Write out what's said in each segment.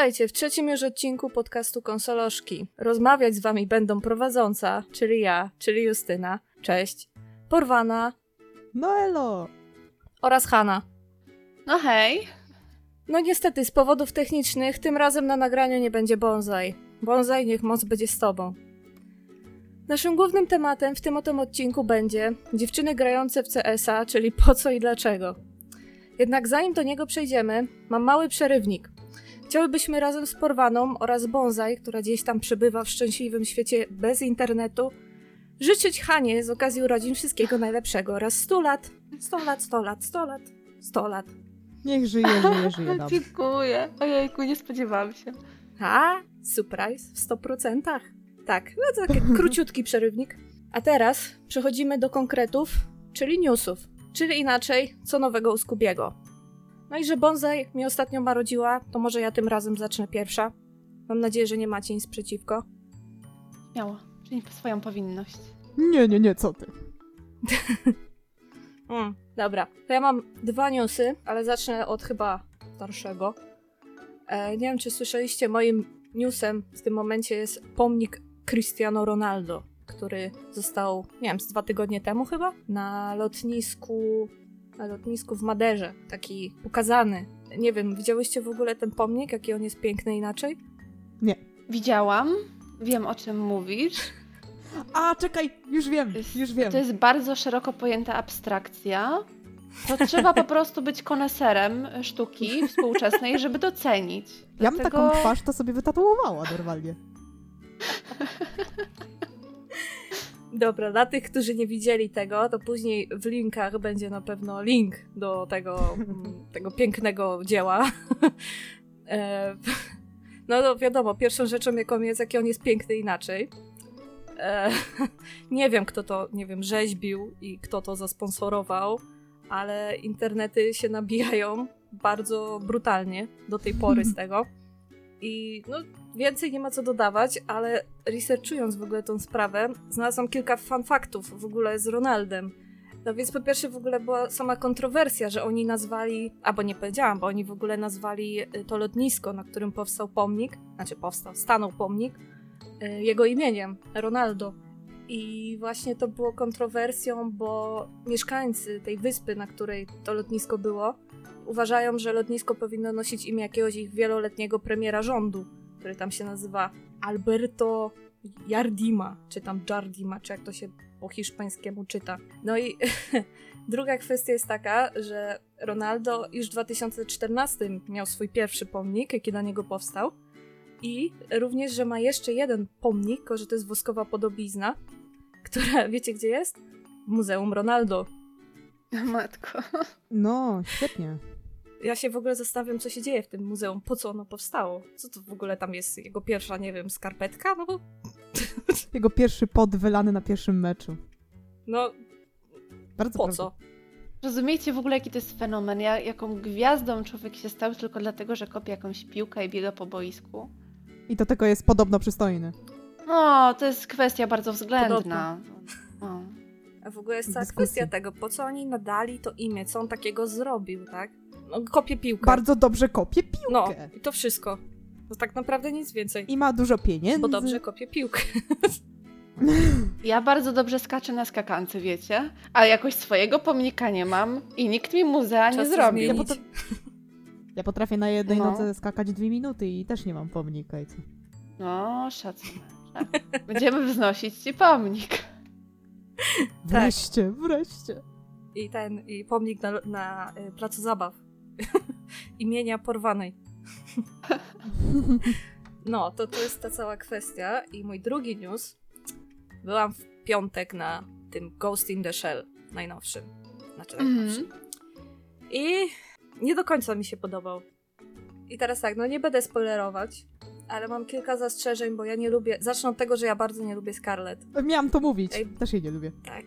Witajcie w trzecim już odcinku podcastu Konsoloszki. Rozmawiać z wami będą prowadząca, czyli ja, czyli Justyna. Cześć. Porwana No elo! oraz Hanna. No hej. No niestety, z powodów technicznych, tym razem na nagraniu nie będzie bonsai. Bonsai niech moc będzie z tobą. Naszym głównym tematem w tym oto odcinku będzie dziewczyny grające w CS-a, czyli po co i dlaczego. Jednak zanim do niego przejdziemy, mam mały przerywnik. Chciałybyśmy razem z Porwaną oraz Bonsai, która gdzieś tam przebywa w szczęśliwym świecie bez internetu, życzyć Hanie z okazji urodzin wszystkiego najlepszego oraz 100 lat, 100 lat, 100 lat, 100 lat, 100 lat. Niech żyje, żyje, żyje nam. Dziękuję. Ojejku, nie spodziewałam się. A, surprise w 100%. Tak, no to taki króciutki przerywnik. A teraz przechodzimy do konkretów, czyli newsów. Czyli inaczej, co nowego u Skubiego. No i że Bonsai mi ostatnio marodziła, to może ja tym razem zacznę pierwsza. Mam nadzieję, że nie macie nic przeciwko. Miało. Czyń swoją powinność. Nie, nie, nie, co ty? Mm, dobra, to ja mam dwa newsy, ale zacznę od chyba starszego. E, nie wiem, czy słyszeliście, moim newsem w tym momencie jest pomnik Cristiano Ronaldo, który został, nie wiem, z dwa tygodnie temu chyba, na lotnisku, na lotnisku w Maderze, taki pokazany. Nie wiem, widziałyście w ogóle ten pomnik, jaki on jest piękny inaczej? Widziałam. Wiem, o czym mówisz. A, czekaj, już wiem, już wiem. To jest bardzo szeroko pojęta abstrakcja. To trzeba po prostu być koneserem sztuki współczesnej, żeby docenić. Ja bym Dlatego- taką twarz to sobie wytatuowała normalnie. Dobra, dla tych, którzy nie widzieli tego, to później w linkach będzie na pewno link do tego, mm, tego pięknego dzieła. E, no, no wiadomo, pierwszą rzeczą jaką jest, jaki on jest piękny inaczej. E, nie wiem, kto to, nie wiem, rzeźbił i kto to zasponsorował, ale internety się nabijają bardzo brutalnie do tej pory z tego. I no, więcej nie ma co dodawać, ale researchując w ogóle tą sprawę, znalazłam kilka fanfaktów w ogóle z Ronaldem. No więc po pierwsze w ogóle była sama kontrowersja, że oni nazwali, albo nie powiedziałam, bo oni w ogóle nazwali y, to lotnisko, na którym powstał pomnik, znaczy powstał, stanął pomnik, y, jego imieniem, Ronaldo. I właśnie to było kontrowersją, bo mieszkańcy tej wyspy, na której to lotnisko było, uważają, że lotnisko powinno nosić imię jakiegoś ich wieloletniego premiera rządu, który tam się nazywa Alberto Jardima, czy tam Jardima, czy jak to się po hiszpańskiemu czyta. No i druga kwestia jest taka, że Ronaldo już w 2014 miał swój pierwszy pomnik, jaki na niego powstał. I również, że ma jeszcze jeden pomnik, tylko że to jest woskowa podobizna, która, wiecie gdzie jest? W Muzeum Ronaldo. Matko. No, świetnie. Ja się w ogóle zastanawiam, co się dzieje w tym muzeum, po co ono powstało. Co to w ogóle tam jest? Jego pierwsza, nie wiem, skarpetka? No bo, Jego pierwszy pod wylany na pierwszym meczu. no Bardzo po prawda. co? Rozumiecie w ogóle, jaki to jest fenomen? Ja, jaką gwiazdą człowiek się stał tylko dlatego, że kopie jakąś piłkę i biega po boisku? I do tego jest podobno przystojny. No, to jest kwestia bardzo względna. No. A w ogóle jest cała kwestia tego, po co oni nadali to imię, co on takiego zrobił, tak? No, kopie piłkę. Bardzo dobrze kopie piłkę. No, i to wszystko. No tak naprawdę nic więcej. I ma dużo pieniędzy. Bo dobrze kopie piłkę. Ja bardzo dobrze skaczę na skakance, wiecie? Ale jakoś swojego pomnika nie mam i nikt mi muzea nie Czas zrobił. Ja, zmienić. potr- ja potrafię na jednej No. nodze skakać dwie minuty i też nie mam pomnika. I co? No, szacunek. Będziemy wznosić ci pomnik. Tak. Wreszcie, wreszcie. I ten, i pomnik na, na y, placu zabaw. Imienia porwanej. No, to to jest ta cała kwestia. I mój drugi news. Byłam w piątek na tym Ghost in the Shell najnowszym. Znaczy Mhm. najnowszym. I nie do końca mi się podobał. I teraz tak, no nie będę spoilerować, ale mam kilka zastrzeżeń, bo ja nie lubię. Zacznę od tego, że ja bardzo nie lubię Scarlett. Miałam to mówić. Ej. Też jej nie lubię. Tak,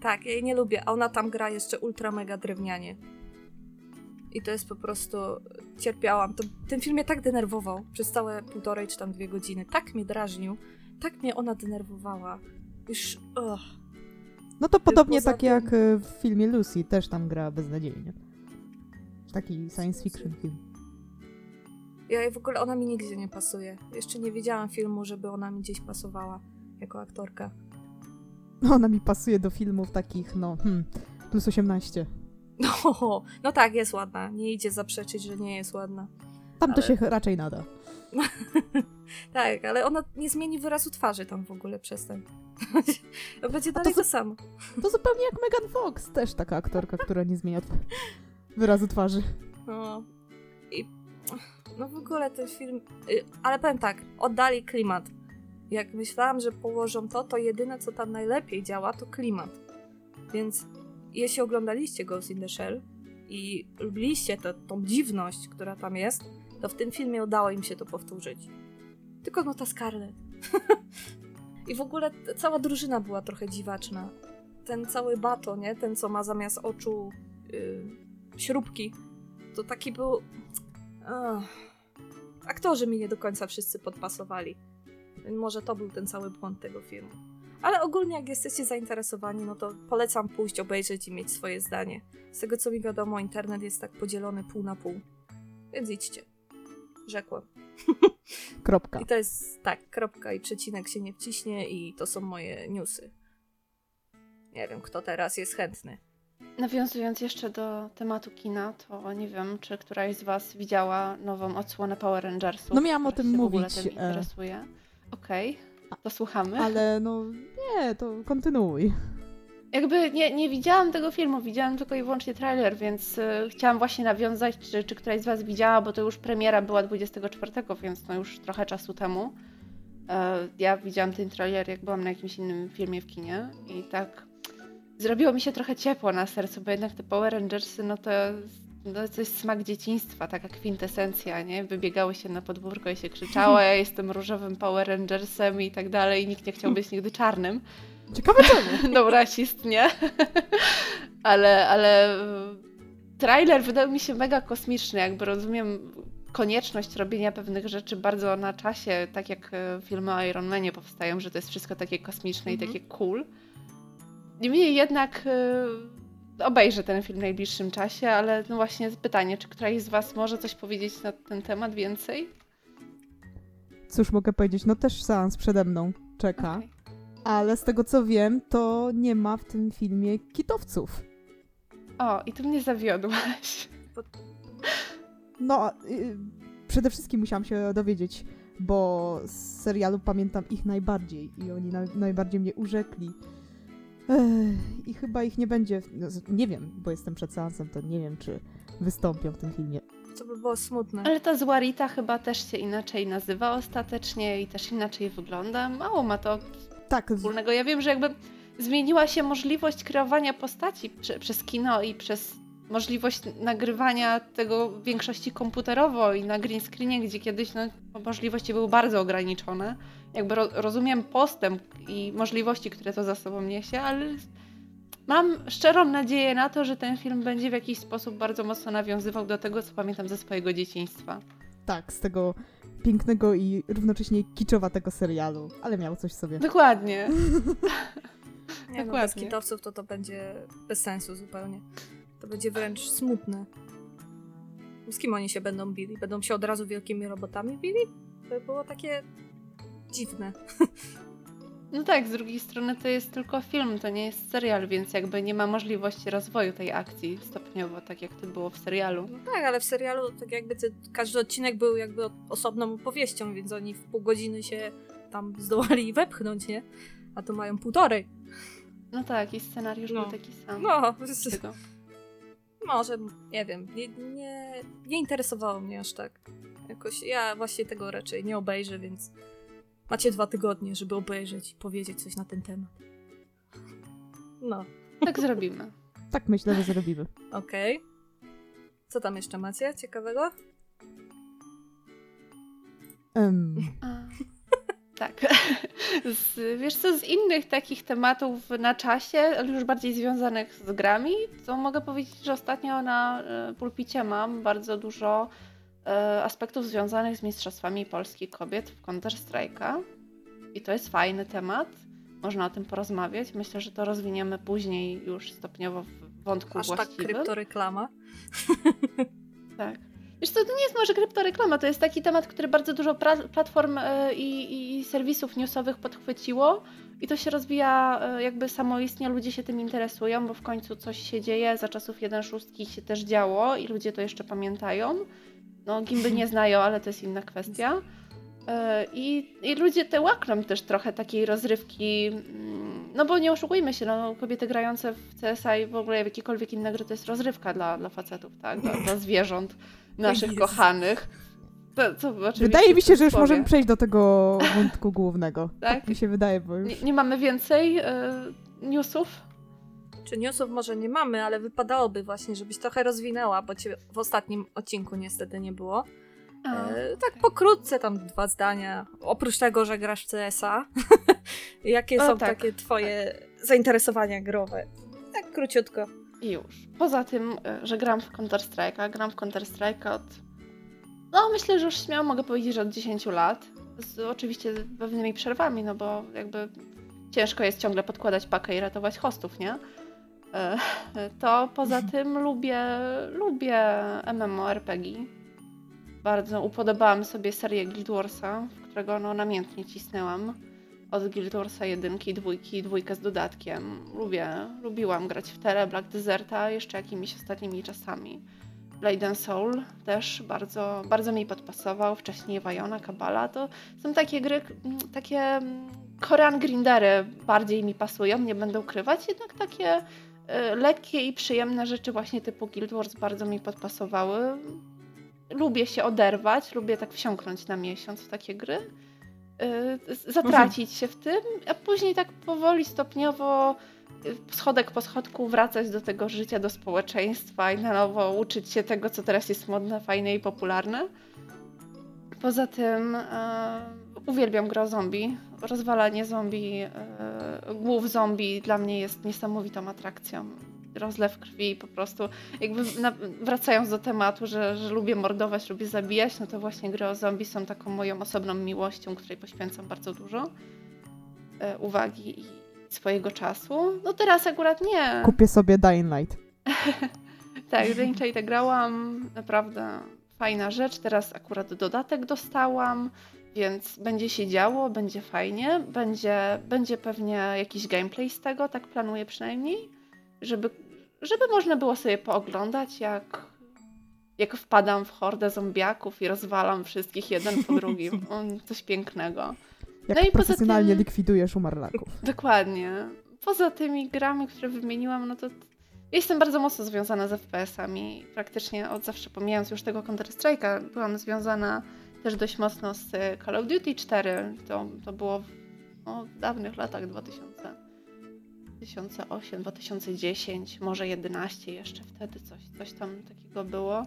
tak, ja jej nie lubię, a ona tam gra jeszcze ultra mega drewnianie. I to jest po prostu. Cierpiałam. To, ten film mnie tak denerwował przez całe półtorej czy tam dwie godziny. Tak mnie drażnił, tak mnie ona denerwowała. Już. Ugh. No to podobnie poza tak tym- jak y, w filmie Lucy, też tam gra beznadziejnie. Taki science fiction film. Ja w ogóle ona mi nigdzie nie pasuje. Jeszcze nie widziałam filmu, żeby ona mi gdzieś pasowała jako aktorka. No, ona mi pasuje do filmów takich, no, hmm, plus 18. No, no tak, jest ładna. Nie idzie zaprzeczyć, że nie jest ładna. Tam to Ale- się raczej nada. tak, ale ona nie zmieni wyrazu twarzy tam w ogóle przez ten. To będzie to dalej za- to samo. To zupełnie jak Megan Fox, też taka aktorka, która nie zmienia wyrazu twarzy. No. I no w ogóle ten film. y, Ale powiem tak, oddali klimat. Jak myślałam, że położą to, to jedyne co tam najlepiej działa to klimat. Więc jeśli oglądaliście Ghost in the Shell i lubiliście to, tą dziwność, która tam jest, to w tym filmie udało im się to powtórzyć. Tylko no ta Scarlett. I w ogóle cała drużyna była trochę dziwaczna. Ten cały bato, nie? Ten, co ma zamiast oczu yy, śrubki, to taki był. Aktorzy mi nie do końca wszyscy podpasowali. Może to był ten cały błąd tego filmu. Ale ogólnie, jak jesteście zainteresowani, no to polecam pójść, obejrzeć i mieć swoje zdanie. Z tego co mi wiadomo, internet jest tak podzielony pół na pół. Więc idźcie. Rzekłem. Kropka. I to jest tak, kropka i przecinek się nie wciśnie, i to są moje newsy. Nie wiem, kto teraz jest chętny. Nawiązując jeszcze do tematu kina, to nie wiem, czy któraś z Was widziała nową odsłonę Power Rangersów. No miałam o tym w ogóle mówić, tym e. interesuje. Okej, to słuchamy. Ale no, nie, to kontynuuj. Jakby nie, nie widziałam tego filmu, widziałam tylko i wyłącznie trailer, więc y, chciałam właśnie nawiązać, czy, czy któraś z Was widziała, bo to już premiera była 24, więc no już trochę czasu temu. E, ja widziałam ten trailer, jak byłam na jakimś innym filmie w kinie i tak zrobiło mi się trochę ciepło na sercu, bo jednak te Power Rangersy, no to, no to jest smak dzieciństwa, taka kwintesencja, nie? Wybiegały się na podwórko i się krzyczało, ja jestem różowym Power Rangersem i tak dalej, i nikt nie chciał być nigdy czarnym. Ciekawe czemu. No rasist, nie? ale, ale y, trailer wydał mi się mega kosmiczny, jakby rozumiem konieczność robienia pewnych rzeczy bardzo na czasie, tak jak y, filmy o Iron Manie powstają, że to jest wszystko takie kosmiczne Mhm. i takie cool. Niemniej jednak y, obejrzę ten film w najbliższym czasie, ale no właśnie pytanie, czy któraś z Was może coś powiedzieć na ten temat więcej? Cóż mogę powiedzieć, no też seans przede mną czeka. Okej. Ale z tego co wiem, to nie ma w tym filmie kitowców. O, i tu mnie zawiodłaś. No, y, przede wszystkim musiałam się dowiedzieć, bo z serialu pamiętam ich najbardziej i oni na, najbardziej mnie urzekli. I chyba ich nie będzie. no, Nie wiem, bo jestem przed seansem, to nie wiem, czy wystąpią w tym filmie. To by było smutne. Ale ta zła Rita chyba też się inaczej nazywa ostatecznie i też inaczej wygląda. Mało ma to Tak, wspólnego. Ja wiem, że jakby zmieniła się możliwość kreowania postaci prze, przez kino i przez możliwość nagrywania tego w większości komputerowo i na green screenie, gdzie kiedyś no, możliwości były bardzo ograniczone. Jakby ro, rozumiem postęp i możliwości, które to za sobą niesie, ale mam szczerą nadzieję na to, że ten film będzie w jakiś sposób bardzo mocno nawiązywał do tego, co pamiętam ze swojego dzieciństwa. tak, z tego pięknego i równocześnie kiczowatego serialu, ale miał coś w sobie. Dokładnie. Nie, no, bez Dokładnie. kitowców to to będzie bez sensu zupełnie. To będzie wręcz smutne. Z kim oni się będą bili? Będą się od razu wielkimi robotami bili? To by było takie dziwne. No tak, z drugiej strony to jest tylko film, to nie jest serial, więc jakby nie ma możliwości rozwoju tej akcji stopniowo, tak jak to było w serialu. No tak, ale w serialu tak jakby ty, każdy odcinek był jakby osobną opowieścią, więc oni w pół godziny się tam zdołali wepchnąć, nie? A tu mają półtorej. No tak, i scenariusz No. był taki sam. No, Tego. może, nie wiem, nie, nie, nie interesowało mnie aż tak. Jakoś ja właśnie tego raczej nie obejrzę, więc macie dwa tygodnie, żeby obejrzeć i powiedzieć coś na ten temat. No, Tak zrobimy. Tak myślę, że zrobimy. okej. Co tam jeszcze macie ciekawego? A, tak. Z, wiesz co, z innych takich tematów na czasie, ale już bardziej związanych z grami, to mogę powiedzieć, że ostatnio na e, pulpicie mam bardzo dużo aspektów związanych z Mistrzostwami Polski Kobiet w Counter-Strike'a. I to jest fajny temat. Można o tym porozmawiać. Myślę, że to rozwiniemy później już stopniowo w wątku Aż tak właściwym. kryptoreklama. Tak. Wiesz co, to nie jest może kryptoreklama, to jest taki temat, który bardzo dużo platform e, i, i, serwisów newsowych podchwyciło i to się rozwija e, jakby samoistnie, ludzie się tym interesują, bo w końcu coś się dzieje, za czasów 1.6 się też działo i ludzie to jeszcze pamiętają. No, gimby nie znają, ale to jest inna kwestia. E, I, I ludzie te łakną też trochę takiej rozrywki, mm, no bo nie oszukujmy się, no, kobiety grające w CSI i w ogóle w jakiekolwiek inne gry to jest rozrywka dla, dla facetów, tak, dla, dla zwierząt naszych kochanych. To, co wydaje mi się, że już możemy przejść do tego wątku głównego. tak? tak? mi się wydaje, bo już... Nie, nie mamy więcej y, newsów? Czy newsów może nie mamy, ale wypadałoby właśnie, żebyś trochę rozwinęła, bo cię w ostatnim odcinku niestety nie było. E, tak pokrótce, tam dwa zdania. Oprócz tego, że grasz w CS-a, jakie o, są tak, takie twoje tak. zainteresowania growe? Tak króciutko. I już. Poza tym, e, że gram w Counter-Strike'a, gram w Counter-Strike'a od... No, myślę, że już śmiało mogę powiedzieć, że od 10 lat. Z oczywiście pewnymi przerwami, no bo jakby ciężko jest ciągle podkładać pakę i ratować hostów, nie? E, to poza tym lubię, lubię MMORPG bardzo upodobałam sobie serię Guild Warsa, w którego no namiętnie cisnęłam. Od Guild Warsa jedynki, dwójki, dwójkę z dodatkiem. Lubię, lubiłam grać w Terra, Black Deserta, jeszcze jakimiś ostatnimi czasami. Blade and Soul też bardzo, bardzo mi podpasował. Wcześniej Wajona, Kabala. To są takie gry, takie Korean Grindery bardziej mi pasują, nie będę ukrywać. Jednak takie lekkie i przyjemne rzeczy właśnie typu Guild Wars bardzo mi podpasowały lubię się oderwać, lubię tak wsiąknąć na miesiąc w takie gry, yy, zatracić się w tym, a później tak powoli, stopniowo y, schodek po schodku wracać do tego życia, do społeczeństwa i na nowo uczyć się tego, co teraz jest modne, fajne i popularne. Poza tym uwielbiam grę zombie. Rozwalanie zombie, yy, głów zombie dla mnie jest niesamowitą atrakcją rozlew krwi po prostu. Jakby na, wracając do tematu, że, że lubię mordować, lubię zabijać, no to właśnie gry o zombie są taką moją osobną miłością, której poświęcam bardzo dużo e, uwagi i swojego czasu. No teraz akurat nie. Kupię sobie Dying Light. tak, Dying Light grałam, naprawdę fajna rzecz. Teraz akurat dodatek dostałam, więc będzie się działo, będzie fajnie, będzie, będzie pewnie jakiś gameplay z tego, tak planuję przynajmniej, żeby żeby można było sobie pooglądać, jak, jak wpadam w hordę zombiaków i rozwalam wszystkich jeden po drugim. Coś pięknego. Jak no i profesjonalnie tym, likwidujesz umarlaków. Dokładnie. Poza tymi grami, które wymieniłam, no to jestem bardzo mocno związana z FPS-ami. Praktycznie od zawsze, pomijając już tego Counter-Strike'a, byłam związana też dość mocno z Call of Duty 4. To, to było w no, dawnych latach 2000. 2008, 2010, może 11 jeszcze wtedy coś, coś tam takiego było.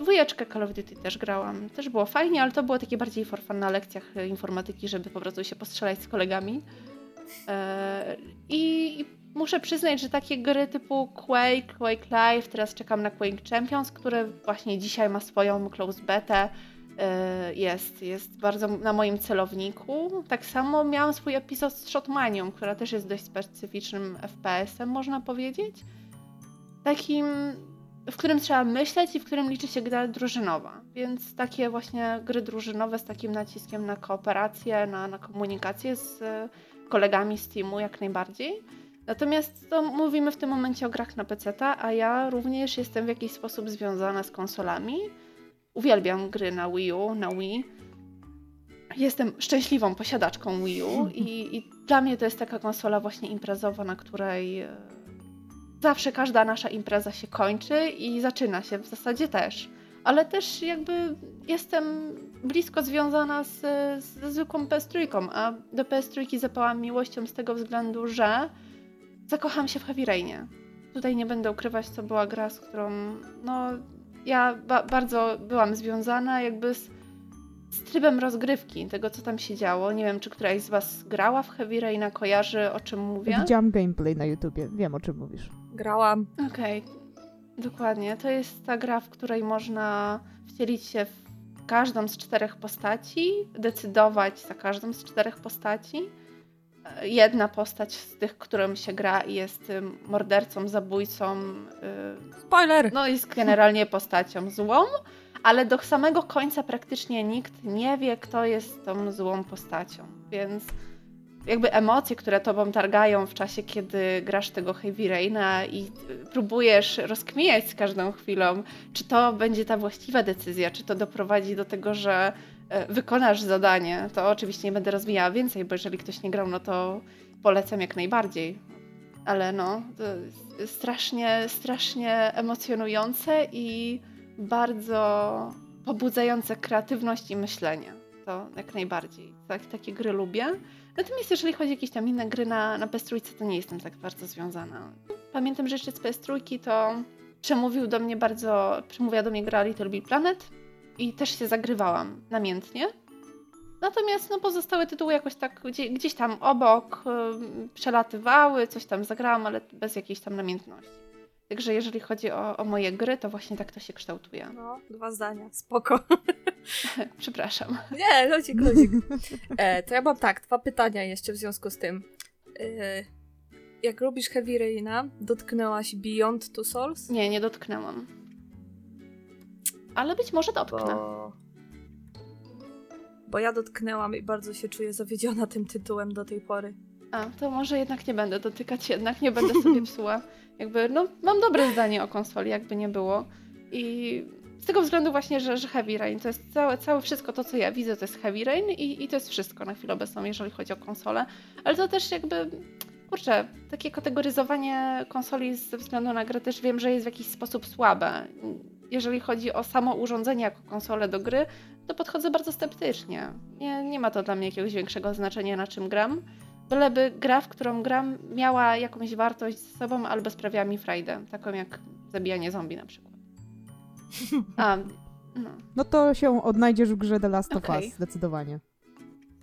Dwójeczkę Call of Duty też grałam, też było fajnie, ale to było takie bardziej for fun na lekcjach informatyki, żeby po prostu się postrzelać z kolegami. Eee, I muszę przyznać, że takie gry typu Quake, Quake Live, teraz czekam na Quake Champions, które właśnie dzisiaj ma swoją close betę, E, jest, jest bardzo na moim celowniku. Tak samo miałam swój epizod z Shotmanią, która też jest dość specyficznym FPS-em, można powiedzieć. Takim, w którym trzeba myśleć i w którym liczy się gra drużynowa. Więc takie właśnie gry drużynowe z takim naciskiem na kooperację, na, na komunikację z kolegami z teamu jak najbardziej. Natomiast to mówimy w tym momencie o grach na PC, a ja również jestem w jakiś sposób związana z konsolami uwielbiam gry na Wii U, na Wii. Jestem szczęśliwą posiadaczką Wii U i, i dla mnie to jest taka konsola właśnie imprezowa, na której e, zawsze każda nasza impreza się kończy i zaczyna się w zasadzie też. Ale też jakby jestem blisko związana z, z zwykłą PS3, a do PS3 zapałam miłością z tego względu, że zakocham się w Heavy Rainie. Tutaj nie będę ukrywać, co była gra, z którą no, ja ba bardzo byłam związana jakby z, z trybem rozgrywki, tego co tam się działo. Nie wiem, czy któraś z was grała w Heavy Raina, kojarzy o czym mówię? Widziałam gameplay na YouTubie, wiem o czym mówisz. Grałam. Okej, okay. dokładnie. To jest ta gra, w której można wcielić się w każdą z czterech postaci, decydować za każdą z czterech postaci jedna postać z tych, którą się gra jest mordercą, zabójcą. Y, Spoiler! No jest generalnie postacią złą, ale do samego końca praktycznie nikt nie wie, kto jest tą złą postacią, więc jakby emocje, które tobą targają w czasie, kiedy grasz tego Heavy Raina i próbujesz rozkminiać z każdą chwilą, czy to będzie ta właściwa decyzja, czy to doprowadzi do tego, że wykonasz zadanie, to oczywiście nie będę rozwijała więcej, bo jeżeli ktoś nie grał, no to polecam jak najbardziej. Ale no, strasznie, strasznie emocjonujące i bardzo pobudzające kreatywność i myślenie. To jak najbardziej. Tak, takie gry lubię. Natomiast jeżeli chodzi o jakieś tam inne gry na, na PS3, to nie jestem tak bardzo związana. Pamiętam, że jeszcze z PS3 to przemówił do mnie bardzo, przemówiła do mnie gra Little Big Planet i też się zagrywałam namiętnie. Natomiast no, pozostałe tytuły jakoś tak gdzieś, gdzieś tam obok yy, przelatywały, coś tam zagrałam, ale bez jakiejś tam namiętności. Także jeżeli chodzi o, o, moje gry, to właśnie tak to się kształtuje. No, dwa zdania, spoko. Przepraszam. Nie, ludzik, ludzik. E, to ja mam tak, dwa pytania jeszcze w związku z tym. E, jak robisz Heavy Raina, dotknęłaś Beyond Two Souls? Nie, nie dotknęłam. Ale być może dotknę. Bo... Bo ja dotknęłam i bardzo się czuję zawiedziona tym tytułem do tej pory. A, to może jednak nie będę dotykać, jednak nie będę sobie psuła. Jakby, no, mam dobre zdanie o konsoli, jakby nie było. I z tego względu właśnie, że, że Heavy Rain to jest całe, całe wszystko to, co ja widzę, to jest Heavy Rain i, i to jest wszystko na chwilę obecną, jeżeli chodzi o konsolę. Ale to też jakby, kurczę, takie kategoryzowanie konsoli ze względu na grę też wiem, że jest w jakiś sposób słabe. Jeżeli chodzi o samo urządzenie jako konsolę do gry, to podchodzę bardzo sceptycznie. Nie, nie ma to dla mnie jakiegoś większego znaczenia, na czym gram. Byleby gra, w którą gram, miała jakąś wartość z sobą albo sprawiała mi frajdę, taką jak zabijanie zombie na przykład. A, no. no to się odnajdziesz w grze The Last okay. of Us, zdecydowanie.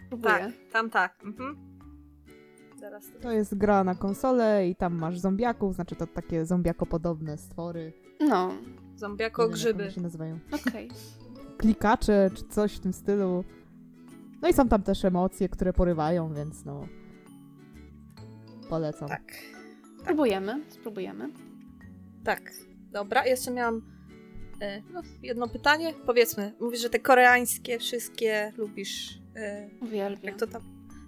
Próbuję. Tak, tam tak. Mhm. To jest gra na konsolę i tam masz zombiaków, znaczy to takie zombiako-podobne stwory. No. Zombiako-grzyby. Jak się nazywają. Okej. Okay. Klikacze, czy coś w tym stylu. No i są tam też emocje, które porywają, więc no... Polecam. Tak. Spróbujemy, spróbujemy. Tak. Dobra, jeszcze miałam e, no, jedno pytanie. Powiedzmy, mówisz, że te koreańskie wszystkie lubisz. E, Uwielbiam. Jak to tam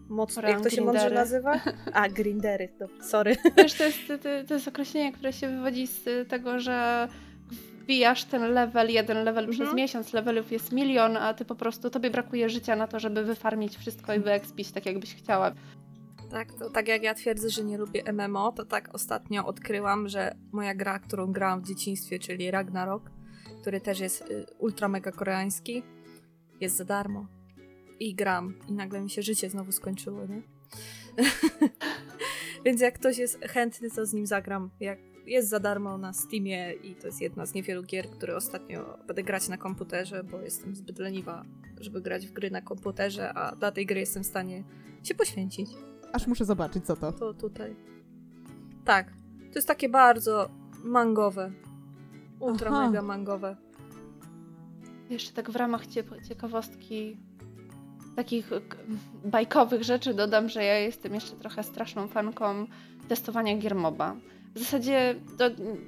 mocno, jak to się mądrze nazywa? A, grindery, dobra, sorry. Wiesz, to jest, to, to jest określenie, które się wywodzi z tego, że wbijasz ten level, jeden level mhm. przez miesiąc, levelów jest milion, a ty po prostu, tobie brakuje życia na to, żeby wyfarmić wszystko i wyekspić tak, jakbyś chciała. Tak, to tak jak ja twierdzę, że nie lubię MMO, to tak ostatnio odkryłam, że moja gra, którą grałam w dzieciństwie, czyli Ragnarok, który też jest y, ultra mega koreański, jest za darmo. I gram. I nagle mi się życie znowu skończyło, nie? Więc jak ktoś jest chętny, to z nim zagram. Jak jest za darmo na Steamie i to jest jedna z niewielu gier, które ostatnio będę grać na komputerze, bo jestem zbyt leniwa, żeby grać w gry na komputerze, a dla tej gry jestem w stanie się poświęcić. Aż muszę zobaczyć, co to. To tutaj. Tak. To jest takie bardzo mangowe. Ultra Aha. mega mangowe. Jeszcze tak w ramach ciekawostki takich bajkowych rzeczy dodam, że ja jestem jeszcze trochę straszną fanką testowania gier MOBA. W zasadzie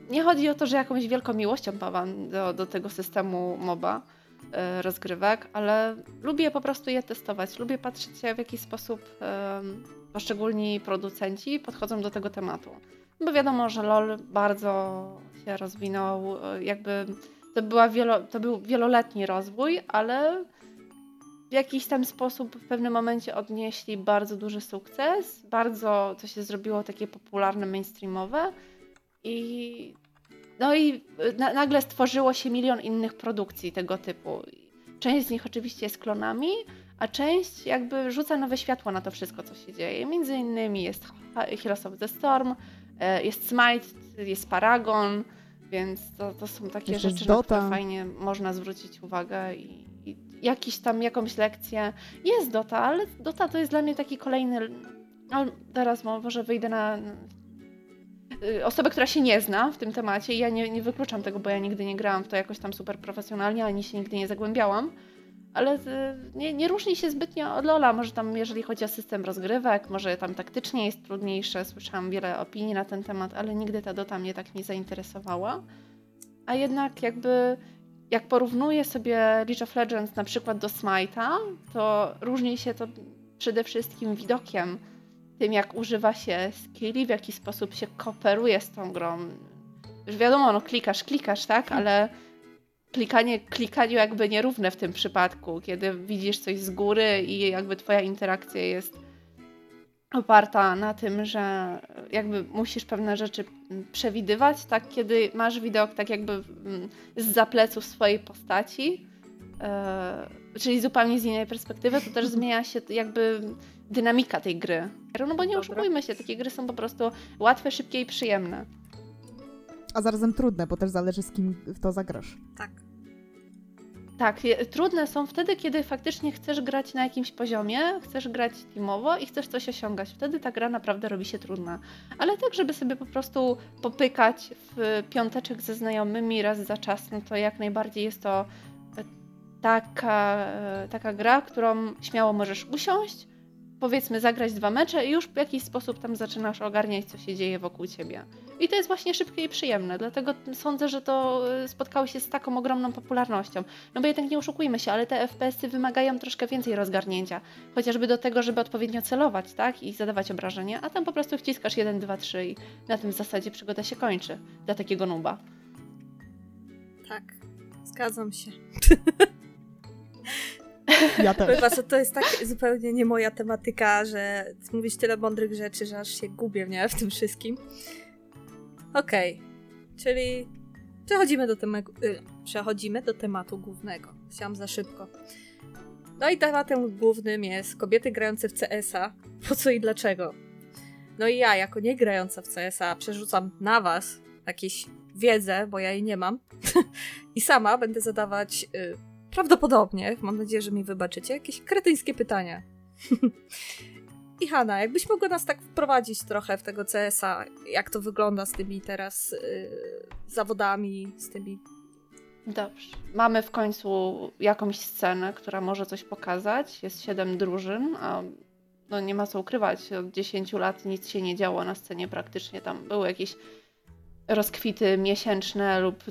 nie chodzi o to, że jakąś wielką miłością pawam do, do tego systemu MOBA e, rozgrywek, ale lubię po prostu je testować. Lubię patrzeć, w jaki sposób poszczególni producenci podchodzą do tego tematu. Bo wiadomo, że LOL bardzo się rozwinął, e, jakby to, była wielo, to był wieloletni rozwój, ale w jakiś tam sposób w pewnym momencie odnieśli bardzo duży sukces, bardzo to się zrobiło takie popularne, mainstreamowe i no i na, nagle stworzyło się milion innych produkcji tego typu. Część z nich oczywiście jest klonami, a część jakby rzuca nowe światło na to wszystko, co się dzieje. Między innymi jest Heroes of the Storm, e, jest Smite, jest Paragon, więc to, to są takie Jeszcze rzeczy, na które fajnie można zwrócić uwagę i jakiś tam, jakąś lekcję. Jest Dota, ale Dota to jest dla mnie taki kolejny... No, teraz może wyjdę na y, osobę, która się nie zna w tym temacie ja nie, nie wykluczam tego, bo ja nigdy nie grałam w to jakoś tam super profesjonalnie, ani się nigdy nie zagłębiałam ale y, nie, nie różni się zbytnio od Lola. Może tam, jeżeli chodzi o system rozgrywek, może tam taktycznie jest trudniejsze. Słyszałam wiele opinii na ten temat, ale nigdy ta Dota mnie tak nie zainteresowała. A jednak jakby jak porównuję sobie League of Legends na przykład do Smite'a, to różni się to przede wszystkim widokiem, tym jak używa się skilli, w jaki sposób się kooperuje z tą grą. Już wiadomo, no klikasz, klikasz, tak, hmm. ale klikanie klikaniu jakby nierówne w tym przypadku, kiedy widzisz coś z góry i jakby twoja interakcja jest oparta na tym, że jakby musisz pewne rzeczy przewidywać, tak kiedy masz widok tak jakby mm, z zapleców swojej postaci, yy, czyli zupełnie z innej perspektywy, to też zmienia się jakby dynamika tej gry. No bo nie oszukujmy się, takie gry są po prostu łatwe, szybkie i przyjemne. A zarazem trudne, bo też zależy z kim w to zagrasz. Tak. Tak, trudne są wtedy, kiedy faktycznie chcesz grać na jakimś poziomie, chcesz grać teamowo i chcesz coś osiągać. Wtedy ta gra naprawdę robi się trudna. Ale tak, żeby sobie po prostu popykać w piąteczek ze znajomymi raz za czas, no to jak najbardziej jest to taka, e, taka gra, którą śmiało możesz usiąść, powiedzmy zagrać dwa mecze i już w jakiś sposób tam zaczynasz ogarniać, co się dzieje wokół ciebie. I to jest właśnie szybkie i przyjemne, dlatego sądzę, że to y, spotkało się z taką ogromną popularnością. No bo jednak nie oszukujmy się, ale te FPS-y wymagają troszkę więcej rozgarnięcia. Chociażby do tego, żeby odpowiednio celować, tak? I zadawać obrażenia, a tam po prostu wciskasz 1, 2, 3 i na tym zasadzie przygoda się kończy dla takiego nuba. Tak, zgadzam się. Ja też. Chyba, to jest tak zupełnie nie moja tematyka, że mówisz tyle mądrych rzeczy, że aż się gubię, nie? W tym wszystkim. Okej, okay. czyli przechodzimy do, y, przechodzimy do tematu głównego. Chciałam za szybko. No i tematem głównym jest kobiety grające w CS-a. Po co i dlaczego? No i ja, jako nie grająca w CS-a, przerzucam na was jakieś wiedzę, bo ja jej nie mam. I sama będę zadawać y, prawdopodobnie, mam nadzieję, że mi wybaczycie, jakieś kretyńskie pytania. I Hanna, jakbyś mogła nas tak wprowadzić trochę w tego CS-a, jak to wygląda z tymi teraz yy, zawodami, z tymi... Dobrze. Mamy w końcu jakąś scenę, która może coś pokazać. Jest siedem drużyn, a no nie ma co ukrywać, od 10 lat nic się nie działo na scenie praktycznie. Tam były jakieś rozkwity miesięczne lub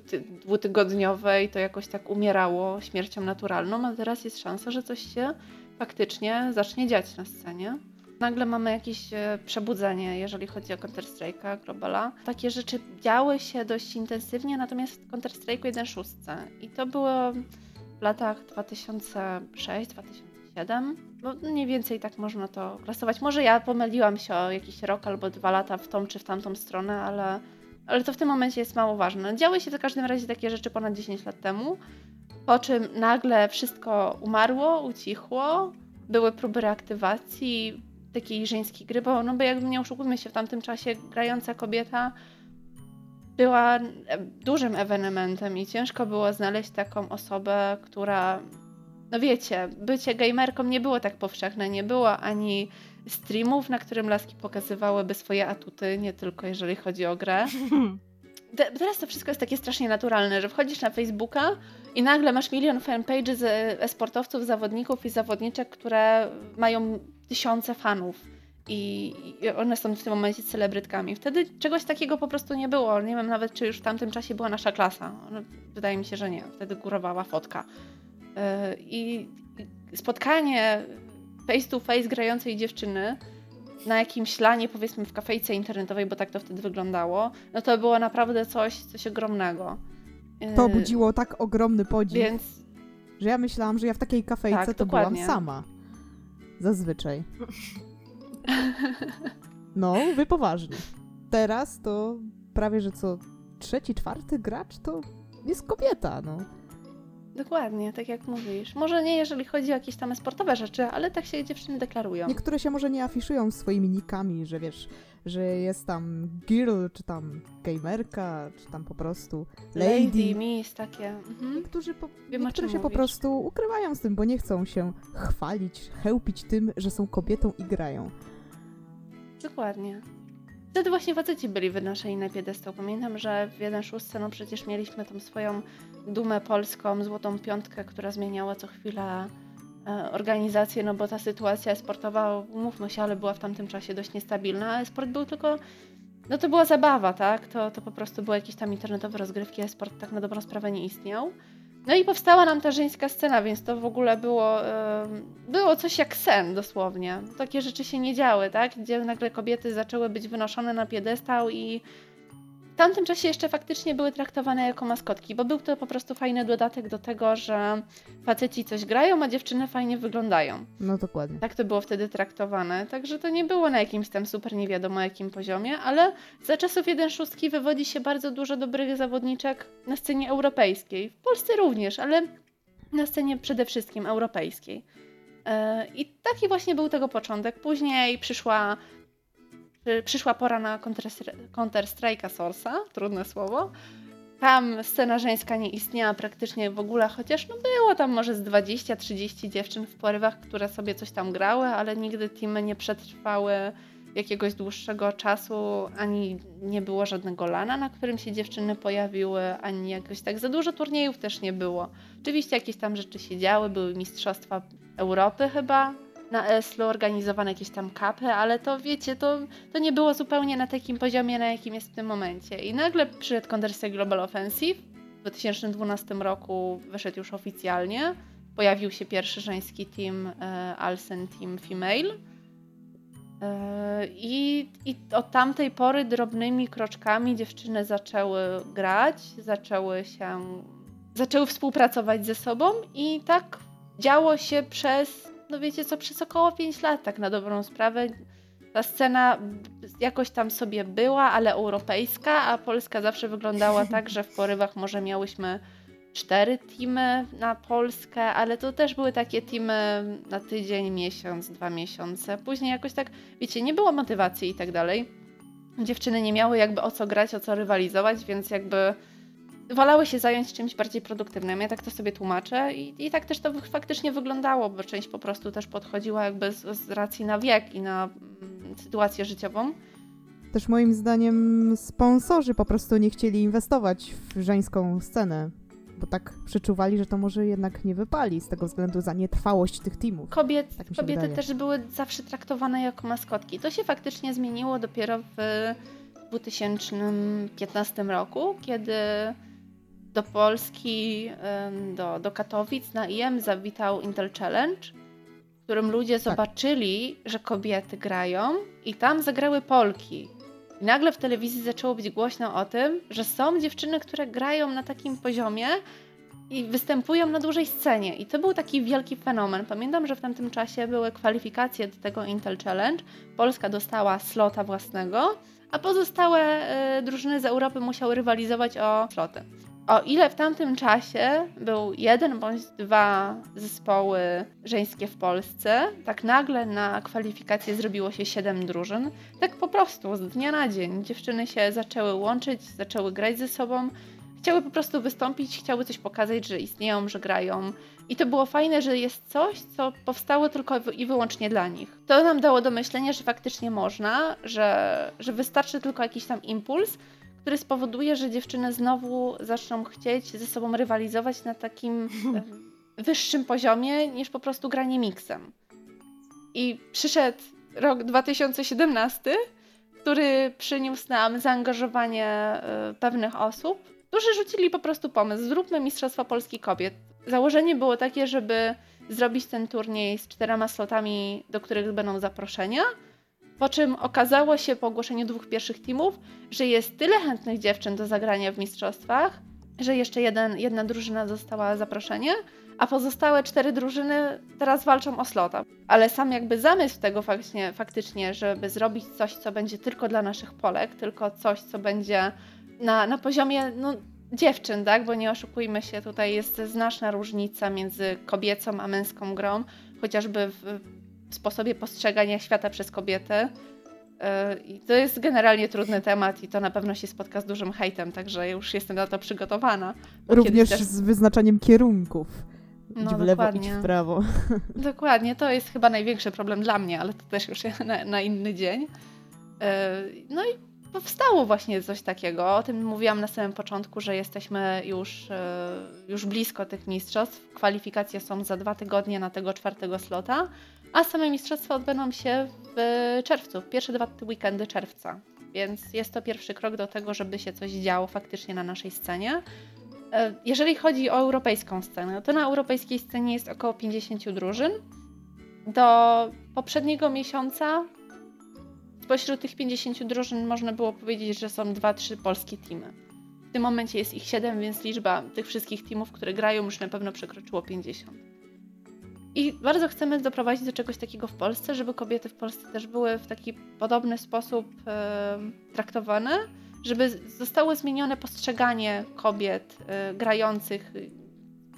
dwutygodniowe i to jakoś tak umierało śmiercią naturalną, a teraz jest szansa, że coś się faktycznie zacznie dziać na scenie. Nagle mamy jakieś e, przebudzenie, jeżeli chodzi o Counter-Strike'a, Globala. Takie rzeczy działy się dość intensywnie, natomiast w Counter-Strike'u 1.6 i to było w latach 2006-2007. No mniej więcej tak można to klasować. Może ja pomyliłam się o jakiś rok albo dwa lata w tą czy w tamtą stronę, ale ale to w tym momencie jest mało ważne. Działy się w każdym razie takie rzeczy ponad 10 lat temu, po czym nagle wszystko umarło, ucichło, były próby reaktywacji takiej żeńskiej gry, bo, no bo jakby nie oszukujmy się, w tamtym czasie grająca kobieta była dużym ewenementem i ciężko było znaleźć taką osobę, która, no wiecie, bycie gamerką nie było tak powszechne, nie było ani streamów, na którym laski pokazywałyby swoje atuty, nie tylko jeżeli chodzi o grę. teraz to wszystko jest takie strasznie naturalne, że wchodzisz na Facebooka i nagle masz milion fanpages z esportowców, zawodników i zawodniczek, które mają tysiące fanów. I, one są w tym momencie celebrytkami. Wtedy czegoś takiego po prostu nie było. Nie wiem nawet, czy już w tamtym czasie była nasza klasa. No, wydaje mi się, że nie. Wtedy górowała fotka. Yy, I spotkanie face to face grającej dziewczyny na jakimś lanie, powiedzmy w kafejce internetowej, bo tak to wtedy wyglądało, no to było naprawdę coś, coś ogromnego. To yy, budziło tak ogromny podziw, Więc... że ja myślałam, że ja w takiej kafejce tak, to dokładnie. byłam sama. Zazwyczaj. No, wy poważnie. Teraz to prawie, że co trzeci, czwarty gracz to jest kobieta, no. Dokładnie, tak jak mówisz. Może nie jeżeli chodzi o jakieś tam sportowe rzeczy, ale tak się dziewczyny deklarują. Niektóre się może nie afiszują swoimi nikami, że wiesz, że jest tam girl, czy tam gamerka, czy tam po prostu lady. Lady, miss, takie. Mhm. Niektórzy po, Wiem, się mówisz. po prostu ukrywają z tym, bo nie chcą się chwalić, chełpić tym, że są kobietą i grają. Dokładnie. Wtedy właśnie faceci byli wynoszeni na piedestał. Pamiętam, że w 1.6 no przecież mieliśmy tą swoją dumę polską, złotą piątkę, która zmieniała co chwilę e, organizację, no bo ta sytuacja sportowa, mówmy się, ale była w tamtym czasie dość niestabilna, a sport był tylko, no to była zabawa, tak? To, to po prostu były jakieś tam internetowe rozgrywki, a sport tak na dobrą sprawę nie istniał. No i powstała nam ta żeńska scena, więc to w ogóle było, było coś jak sen dosłownie. Takie rzeczy się nie działy, tak? Gdzie nagle kobiety zaczęły być wynoszone na piedestał i tamtym czasie jeszcze faktycznie były traktowane jako maskotki, bo był to po prostu fajny dodatek do tego, że faceci coś grają, a dziewczyny fajnie wyglądają. No dokładnie. Tak to było wtedy traktowane. Także to nie było na jakimś tam super nie wiadomo jakim poziomie, ale za czasów 1.6 wywodzi się bardzo dużo dobrych zawodniczek na scenie europejskiej. W Polsce również, ale na scenie przede wszystkim europejskiej. E, I taki właśnie był tego początek. Później przyszła przyszła pora na Counter-Strike'a Source'a, trudne słowo. Tam scena żeńska nie istniała praktycznie w ogóle, chociaż no było tam może z 20-30 dziewczyn w porywach, które sobie coś tam grały, ale nigdy teamy nie przetrwały jakiegoś dłuższego czasu, ani nie było żadnego lana, na którym się dziewczyny pojawiły, ani jakoś tak za dużo turniejów też nie było. Oczywiście jakieś tam rzeczy się działy, były mistrzostwa Europy chyba, na Eslu organizowane jakieś tam kapy, ale to wiecie, to, to nie było zupełnie na takim poziomie, na jakim jest w tym momencie. I nagle przyszedł Counter-Strike Global Offensive. W 2012 roku wyszedł już oficjalnie. Pojawił się pierwszy żeński team e, Alsen Team Female. E, I, I od tamtej pory drobnymi kroczkami dziewczyny zaczęły grać, zaczęły się, zaczęły współpracować ze sobą i tak działo się przez no wiecie co, przez około 5 lat tak na dobrą sprawę. Ta scena jakoś tam sobie była, ale europejska, a Polska zawsze wyglądała tak, że w porywach może miałyśmy cztery teamy na Polskę, ale to też były takie teamy na tydzień, miesiąc, dwa miesiące. Później jakoś tak, wiecie, nie było motywacji i tak dalej. Dziewczyny nie miały jakby o co grać, o co rywalizować, więc jakby wolały się zająć czymś bardziej produktywnym. Ja tak to sobie tłumaczę i, i tak też to faktycznie wyglądało, bo część po prostu też podchodziła jakby z, z racji na wiek i na mm, sytuację życiową. Też moim zdaniem sponsorzy po prostu nie chcieli inwestować w żeńską scenę, bo tak przeczuwali, że to może jednak nie wypali z tego względu za nietrwałość tych teamów. Kobiet, tak kobiety wydaje. też były zawsze traktowane jako maskotki. To się faktycznie zmieniło dopiero w 2015 roku, kiedy do Polski, do, do Katowic na IM zawitał Intel Challenge, w którym ludzie tak. zobaczyli, że kobiety grają i tam zagrały Polki. I nagle w telewizji zaczęło być głośno o tym, że są dziewczyny, które grają na takim poziomie i występują na dużej scenie. I to był taki wielki fenomen. Pamiętam, że w tamtym czasie były kwalifikacje do tego Intel Challenge. Polska dostała slota własnego, a pozostałe y, drużyny z Europy musiały rywalizować o sloty. O ile w tamtym czasie był jeden bądź dwa zespoły żeńskie w Polsce, tak nagle na kwalifikacje zrobiło się siedem drużyn. Tak po prostu, z dnia na dzień. Dziewczyny się zaczęły łączyć, zaczęły grać ze sobą, chciały po prostu wystąpić, chciały coś pokazać, że istnieją, że grają. I to było fajne, że jest coś, co powstało tylko i wyłącznie dla nich. To nam dało do myślenia, że faktycznie można, że, że wystarczy tylko jakiś tam impuls, który spowoduje, że dziewczyny znowu zaczną chcieć ze sobą rywalizować na takim wyższym poziomie niż po prostu granie miksem. I przyszedł rok 2017, który przyniósł nam zaangażowanie y, pewnych osób, którzy rzucili po prostu pomysł: zróbmy Mistrzostwa Polski Kobiet. Założenie było takie, żeby zrobić ten turniej z czterema slotami, do których będą zaproszenia po czym okazało się po ogłoszeniu dwóch pierwszych teamów, że jest tyle chętnych dziewczyn do zagrania w mistrzostwach, że jeszcze jeden, jedna drużyna dostała zaproszenie, a pozostałe cztery drużyny teraz walczą o slota. Ale sam jakby zamysł tego faktycznie, faktycznie, żeby zrobić coś, co będzie tylko dla naszych Polek, tylko coś, co będzie na, na poziomie no, dziewczyn, tak? Bo nie oszukujmy się, tutaj jest znaczna różnica między kobiecą a męską grą, chociażby w sposobie postrzegania świata przez kobiety. I to jest generalnie trudny temat i to na pewno się spotka z dużym hejtem, także już jestem na to przygotowana. Również też... z wyznaczaniem kierunków. Idź no, w lewo, dokładnie. idź w prawo. Dokładnie, to jest chyba największy problem dla mnie, ale to też już na, na inny dzień. E, no i powstało właśnie coś takiego. O tym mówiłam na samym początku, że jesteśmy już, e, już blisko tych mistrzostw. Kwalifikacje są za dwa tygodnie na tego czwartego slota, a same mistrzostwa odbędą się w czerwcu, pierwsze dwa weekendy czerwca. Więc jest to pierwszy krok do tego, żeby się coś działo faktycznie na naszej scenie. E, jeżeli chodzi o europejską scenę, to na europejskiej scenie jest około 50 drużyn. Do poprzedniego miesiąca spośród tych 50 drużyn można było powiedzieć, że są 2-3 polskie teamy. W tym momencie jest ich 7, więc liczba tych wszystkich teamów, które grają, już na pewno przekroczyło 50. I bardzo chcemy doprowadzić do czegoś takiego w Polsce, żeby kobiety w Polsce też były w taki podobny sposób e, traktowane, żeby zostało zmienione postrzeganie kobiet y, grających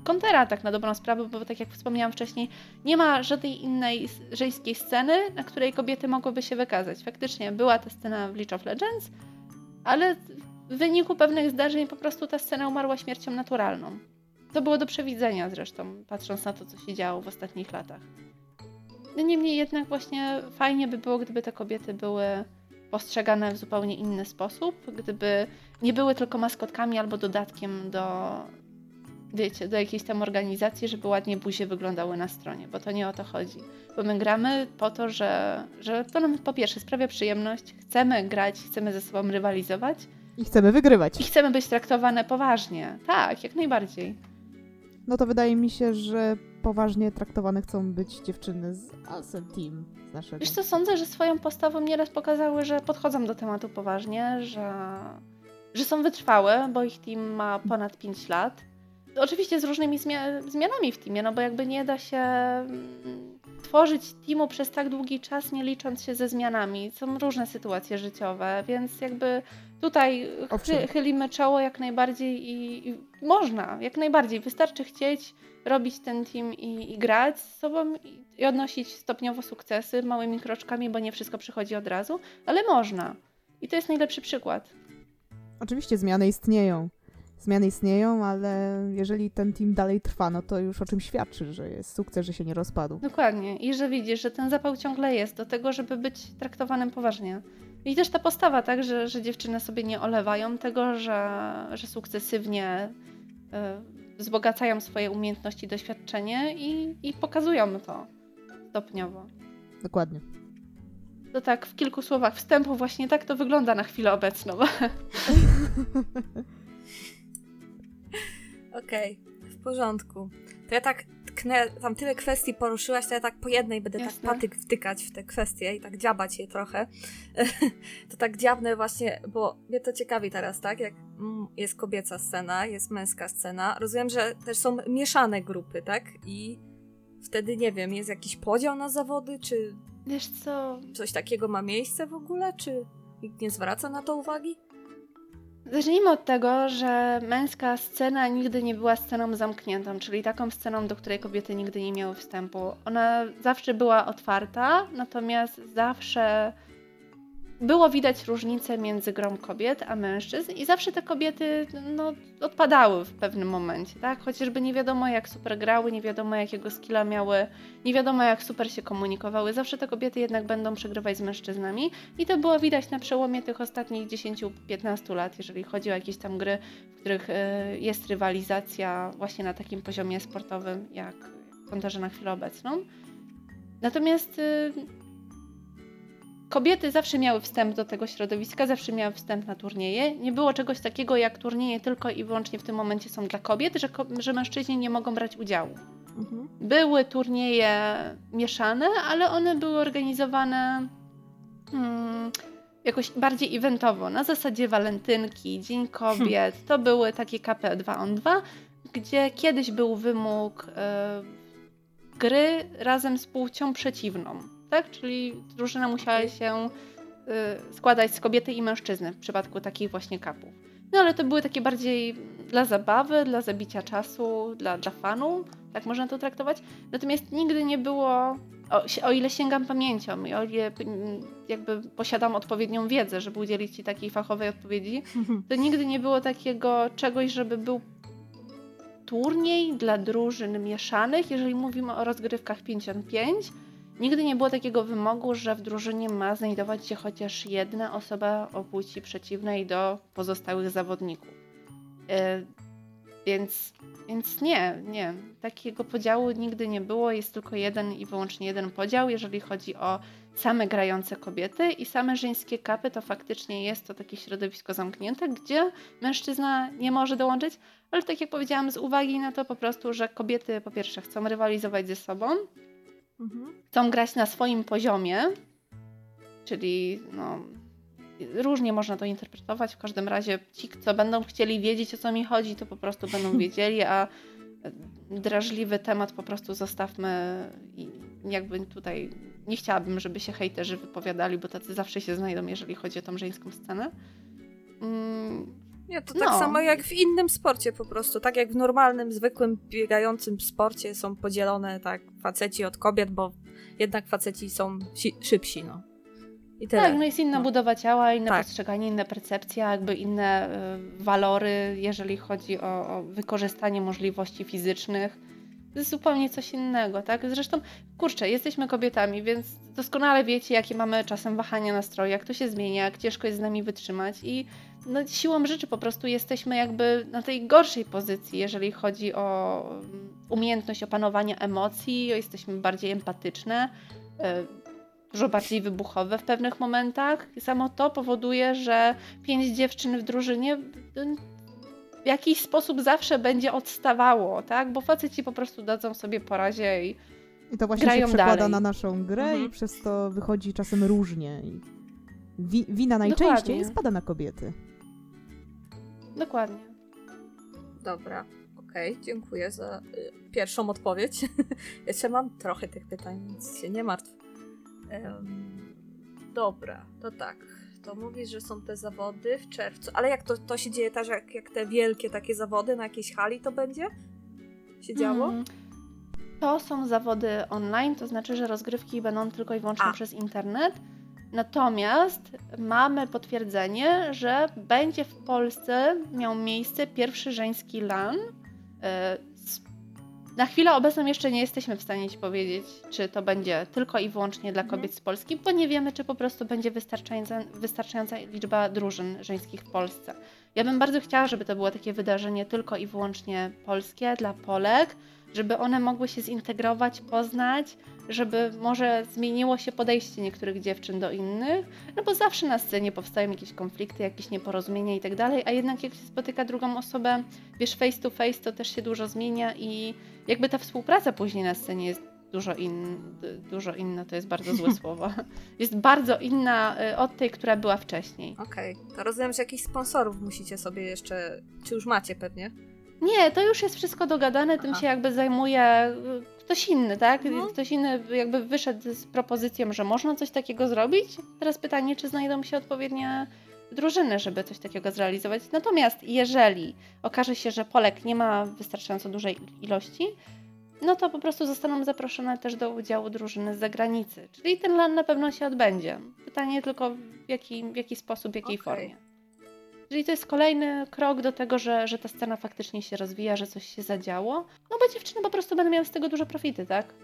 kontera tak na dobrą sprawę, bo tak jak wspomniałam wcześniej, nie ma żadnej innej żeńskiej sceny, na której kobiety mogłyby się wykazać. Faktycznie była ta scena w League of Legends, ale w wyniku pewnych zdarzeń po prostu ta scena umarła śmiercią naturalną. To było do przewidzenia zresztą, patrząc na to, co się działo w ostatnich latach. No niemniej jednak właśnie fajnie by było, gdyby te kobiety były postrzegane w zupełnie inny sposób, gdyby nie były tylko maskotkami albo dodatkiem do, wiecie, do jakiejś tam organizacji, żeby ładnie buzie wyglądały na stronie, bo to nie o to chodzi. Bo my gramy po to, że, że to nam po pierwsze sprawia przyjemność, chcemy grać, chcemy ze sobą rywalizować. I chcemy wygrywać. I chcemy być traktowane poważnie. Tak, jak najbardziej. No to wydaje mi się, że poważnie traktowane chcą być dziewczyny z Alsem Team. Z naszego. Wiesz co, sądzę, że swoją postawą nieraz pokazały, że podchodzą do tematu poważnie, że, że są wytrwałe, bo ich team ma ponad 5 lat. Oczywiście z różnymi zmia zmianami w teamie, no bo jakby nie da się mm, tworzyć teamu przez tak długi czas, nie licząc się ze zmianami. Są różne sytuacje życiowe, więc jakby tutaj chy chylimy czoło jak najbardziej i, i, można, jak najbardziej. Wystarczy chcieć robić ten team i, i grać z sobą i, i odnosić stopniowo sukcesy małymi kroczkami, bo nie wszystko przychodzi od razu, ale można. I to jest najlepszy przykład. Oczywiście zmiany istnieją. Zmiany istnieją, ale jeżeli ten team dalej trwa, no to już o czym świadczy, że jest sukces, że się nie rozpadł. Dokładnie. I że widzisz, że ten zapał ciągle jest do tego, żeby być traktowanym poważnie. I też ta postawa, tak, że, że dziewczyny sobie nie olewają tego, że, że sukcesywnie y, wzbogacają swoje umiejętności, doświadczenie i, i pokazują to stopniowo. Dokładnie. To tak w kilku słowach wstępu właśnie tak to wygląda na chwilę obecną. Okej, okay, w porządku. To ja tak tknę, tam tyle kwestii poruszyłaś, to ja tak po jednej będę tak Jasne. tak patyk wtykać w te kwestie i tak dziabać je trochę. to tak dziabnę właśnie, bo mnie to ciekawi teraz, tak? Jak mm, jest kobieca scena, jest męska scena. Rozumiem, że też są mieszane grupy, tak? I wtedy, nie wiem, jest jakiś podział na zawody, czy... Wiesz co... Coś takiego ma miejsce w ogóle, czy nikt nie zwraca na to uwagi? Zacznijmy od tego, że męska scena nigdy nie była sceną zamkniętą, czyli taką sceną, do której kobiety nigdy nie miały wstępu. Ona zawsze była otwarta, natomiast zawsze było widać różnicę między grą kobiet a mężczyzn i zawsze te kobiety no, odpadały w pewnym momencie, tak? Chociażby nie wiadomo jak super grały, nie wiadomo jakiego skilla miały, nie wiadomo jak super się komunikowały. Zawsze te kobiety jednak będą przegrywać z mężczyznami i to było widać na przełomie tych ostatnich 10-15 lat, jeżeli chodzi o jakieś tam gry, w których y, jest rywalizacja właśnie na takim poziomie sportowym jak konterze na chwilę obecną. Natomiast y, Kobiety zawsze miały wstęp do tego środowiska, zawsze miały wstęp na turnieje. Nie było czegoś takiego jak turnieje tylko i wyłącznie w tym momencie są dla kobiet, że, że mężczyźni nie mogą brać udziału. Mhm. Były turnieje mieszane, ale one były organizowane hmm, jakoś bardziej eventowo, na zasadzie walentynki, Dzień Kobiet. Hmm. To były takie KP 2 on 2, gdzie kiedyś był wymóg y, gry razem z płcią przeciwną tak? Czyli drużyna musiała się y, składać z kobiety i mężczyzny w przypadku takich właśnie kapów. No ale to były takie bardziej dla zabawy, dla zabicia czasu, dla, dla fanu, tak można to traktować. Natomiast nigdy nie było, o, o ile sięgam pamięcią i o ile mm, jakby posiadam odpowiednią wiedzę, żeby udzielić Ci takiej fachowej odpowiedzi, to nigdy nie było takiego czegoś, żeby był turniej dla drużyn mieszanych, jeżeli mówimy o rozgrywkach 5 on 5, Nigdy nie było takiego wymogu, że w drużynie ma znajdować się chociaż jedna osoba o płci przeciwnej do pozostałych zawodników. Yy, więc, więc nie, nie. Takiego podziału nigdy nie było. Jest tylko jeden i wyłącznie jeden podział, jeżeli chodzi o same grające kobiety i same żeńskie kapy to faktycznie jest to takie środowisko zamknięte, gdzie mężczyzna nie może dołączyć, ale tak jak powiedziałam, z uwagi na to po prostu, że kobiety po pierwsze chcą rywalizować ze sobą, mhm. chcą grać na swoim poziomie, czyli no, różnie można to interpretować. W każdym razie ci, co będą chcieli wiedzieć, o co mi chodzi, to po prostu będą wiedzieli, a drażliwy temat po prostu zostawmy i jakby tutaj nie chciałabym, żeby się hejterzy wypowiadali, bo tacy zawsze się znajdą, jeżeli chodzi o tą żeńską scenę. Mm, nie, to tak no. samo jak w innym sporcie po prostu. Tak jak w normalnym, zwykłym, biegającym sporcie są podzielone tak faceci od kobiet, bo jednak faceci są szybsi, no. I tyle. Tak, no jest inna no. budowa ciała, inne tak. postrzeganie, inna percepcja, jakby inne y, walory, jeżeli chodzi o, o, wykorzystanie możliwości fizycznych. To jest zupełnie coś innego, tak? Zresztą, kurczę, jesteśmy kobietami, więc doskonale wiecie, jakie mamy czasem wahania nastroju, jak to się zmienia, jak ciężko jest z nami wytrzymać i no, siłą rzeczy po prostu jesteśmy jakby na tej gorszej pozycji, jeżeli chodzi o mm, umiejętność opanowania emocji, jesteśmy bardziej empatyczne, y, dużo bardziej wybuchowe w pewnych momentach. I samo to powoduje, że pięć dziewczyn w drużynie w jakiś sposób zawsze będzie odstawało, tak? Bo faceci po prostu dadzą sobie po razie i I to właśnie grają się przekłada dalej. na naszą grę mhm. i przez to wychodzi czasem różnie. I wi wina najczęściej Dokładnie. spada na kobiety. Dokładnie. Dobra. Okej, okay, dziękuję za y, pierwszą odpowiedź. Jeszcze mam trochę tych pytań, więc się nie martw. Dobra, to tak. To mówisz, że są te zawody w czerwcu. Ale jak to, to się dzieje tak, jak, jak te wielkie takie zawody na jakiejś hali to będzie? Się działo? Hmm. To są zawody online, to znaczy, że rozgrywki będą tylko i wyłącznie A. przez internet. Natomiast mamy potwierdzenie, że będzie w Polsce miał miejsce pierwszy żeński LAN e, na chwilę obecną jeszcze nie jesteśmy w stanie Ci powiedzieć, czy to będzie tylko i wyłącznie dla mhm. kobiet z Polski, bo nie wiemy, czy po prostu będzie wystarczająca, wystarczająca liczba drużyn żeńskich w Polsce. Ja bym bardzo chciała, żeby to było takie wydarzenie tylko i wyłącznie polskie, dla Polek, żeby one mogły się zintegrować, poznać, żeby może zmieniło się podejście niektórych dziewczyn do innych, no bo zawsze na scenie powstają jakieś konflikty, jakieś nieporozumienia i tak dalej, a jednak jak się spotyka drugą osobę, wiesz, face to face, to też się dużo zmienia i jakby ta współpraca później na scenie jest dużo, in, dużo inna, to jest bardzo złe słowo. Jest bardzo inna y, od tej, która była wcześniej. Okej, okay. to rozumiem, że jakichś sponsorów musicie sobie jeszcze, czy już macie pewnie? Nie, to już jest wszystko dogadane, tym Aha. się jakby zajmuje y, ktoś inny, tak? Mhm. Ktoś inny jakby wyszedł z propozycją, że można coś takiego zrobić. Teraz pytanie, czy znajdą się odpowiednie drużyny, żeby coś takiego zrealizować. Natomiast jeżeli okaże się, że Polek nie ma wystarczająco dużej ilości, no to po prostu zostaną zaproszone też do udziału drużyny z zagranicy. Czyli ten LAN na pewno się odbędzie. Pytanie tylko w jaki, w jaki sposób, w jakiej okay. formie. Czyli to jest kolejny krok do tego, że, że ta scena faktycznie się rozwija, że coś się zadziało. No bo dziewczyny po prostu będą miały z tego duże profity, tak?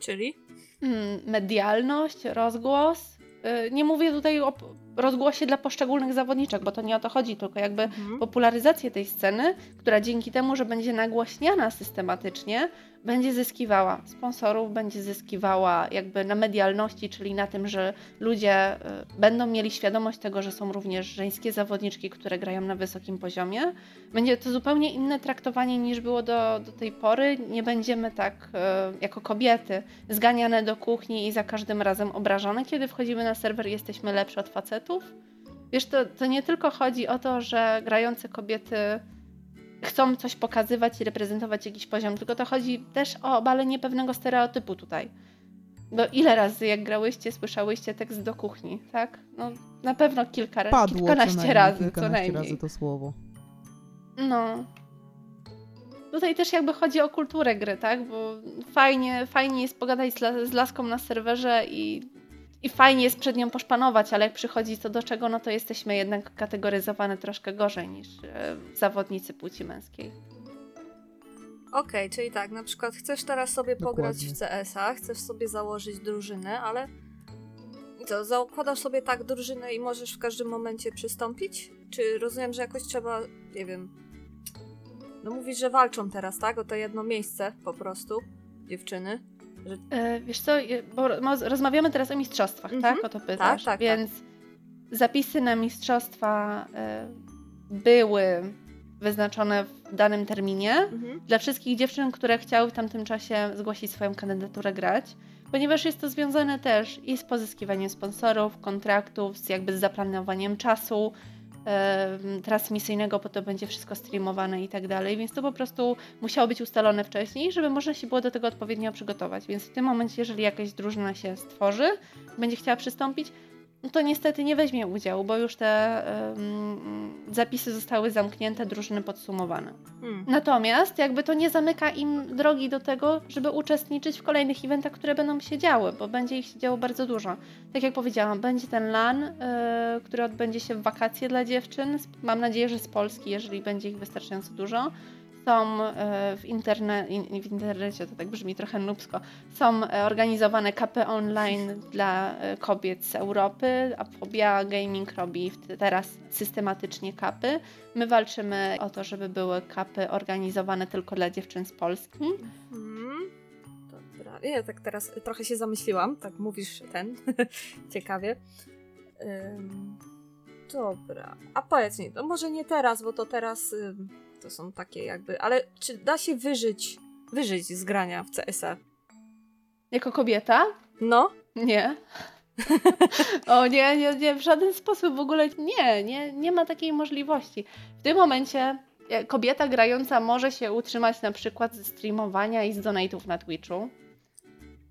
Czyli? Mm, medialność, rozgłos. Yy, nie mówię tutaj o rozgłosie dla poszczególnych zawodniczek, bo to nie o to chodzi, tylko jakby mhm. popularyzację tej sceny, która dzięki temu, że będzie nagłaśniana systematycznie, będzie zyskiwała sponsorów, będzie zyskiwała jakby na medialności, czyli na tym, że ludzie y, będą mieli świadomość tego, że są również żeńskie zawodniczki, które grają na wysokim poziomie. Będzie to zupełnie inne traktowanie niż było do, do tej pory. Nie będziemy tak y, jako kobiety zganiane do kuchni i za każdym razem obrażone, kiedy wchodzimy na serwer jesteśmy lepsze od facetów. Wiesz, to, to nie tylko chodzi o to, że grające kobiety chcą coś pokazywać i reprezentować jakiś poziom, tylko to chodzi też o obalenie pewnego stereotypu tutaj. Bo ile razy, jak grałyście, słyszałyście tekst do kuchni, tak? No, na pewno kilka razy, kilkanaście razy, kilkanaście co najmniej. razy to słowo. No. Tutaj też jakby chodzi o kulturę gry, tak? Bo fajnie, fajnie jest pogadać z, z laską na serwerze i i fajnie jest przed nią poszpanować, ale jak przychodzi co do czego, no to jesteśmy jednak kategoryzowane troszkę gorzej niż e, zawodnicy płci męskiej. Okej, okay, czyli tak, na przykład chcesz teraz sobie Dokładnie. pograć w CS-a, chcesz sobie założyć drużynę, ale co, zakładasz sobie tak drużynę i możesz w każdym momencie przystąpić? Czy rozumiem, że jakoś trzeba, nie wiem, no mówisz, że walczą teraz, tak? O to jedno miejsce po prostu, dziewczyny. Że... E, wiesz co, bo rozmawiamy teraz o mistrzostwach, mhm. tak? O to pytasz. Tak, tak, tak. Więc tak. zapisy na mistrzostwa e, były wyznaczone w danym terminie mhm. dla wszystkich dziewczyn, które chciały w tamtym czasie zgłosić swoją kandydaturę grać, ponieważ jest to związane też i z pozyskiwaniem sponsorów, kontraktów, z jakby z zaplanowaniem czasu, transmisyjnego, bo to będzie wszystko streamowane i tak dalej, więc to po prostu musiało być ustalone wcześniej, żeby można się było do tego odpowiednio przygotować. Więc w tym momencie, jeżeli jakaś drużyna się stworzy, będzie chciała przystąpić, no to niestety nie weźmie udziału, bo już te um, zapisy zostały zamknięte, drużyny podsumowane. Hmm. Natomiast jakby to nie zamyka im drogi do tego, żeby uczestniczyć w kolejnych eventach, które będą się działy, bo będzie ich się działo bardzo dużo. Tak jak powiedziałam, będzie ten LAN, y, który odbędzie się w wakacje dla dziewczyn. Mam nadzieję, że z Polski, jeżeli będzie ich wystarczająco dużo są e, w, interne, w internecie, to tak brzmi trochę nubsko, są e, organizowane kapy online dla e, kobiet z Europy, a Fobia Gaming robi teraz systematycznie kapy. My walczymy o to, żeby były kapy organizowane tylko dla dziewczyn z Polski. Mhm. Dobra, ja tak teraz trochę się zamyśliłam, tak mówisz ten, ciekawie. Ym, dobra, a powiedz mi, no może nie teraz, bo to teraz... to są takie jakby. Ale czy da się wyżyć, wyżyć z grania w CS-a? Jako kobieta? No. Nie. o nie, nie, nie, w żaden sposób w ogóle nie, nie, nie ma takiej możliwości. W tym momencie e, kobieta grająca może się utrzymać na przykład ze streamowania i z donate'ów na Twitchu.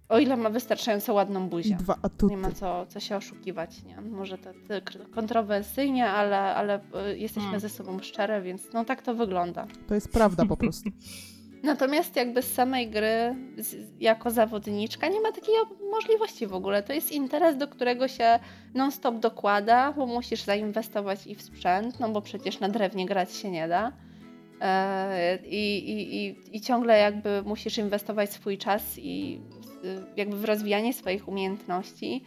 O ile ma wystarczająco ładną buzię. Dwa atuty. Nie ma co, co się oszukiwać, nie? Może to, kontrowersyjnie, ale, ale y, jesteśmy hmm. ze sobą szczere, więc no tak to wygląda. To jest prawda po prostu. Natomiast jakby z samej gry z, jako zawodniczka nie ma takiej możliwości w ogóle. To jest interes, do którego się non-stop dokłada, bo musisz zainwestować i w sprzęt, no bo przecież na drewnie grać się nie da. E, I, i, i, I ciągle jakby musisz inwestować swój czas i jakby w rozwijanie swoich umiejętności,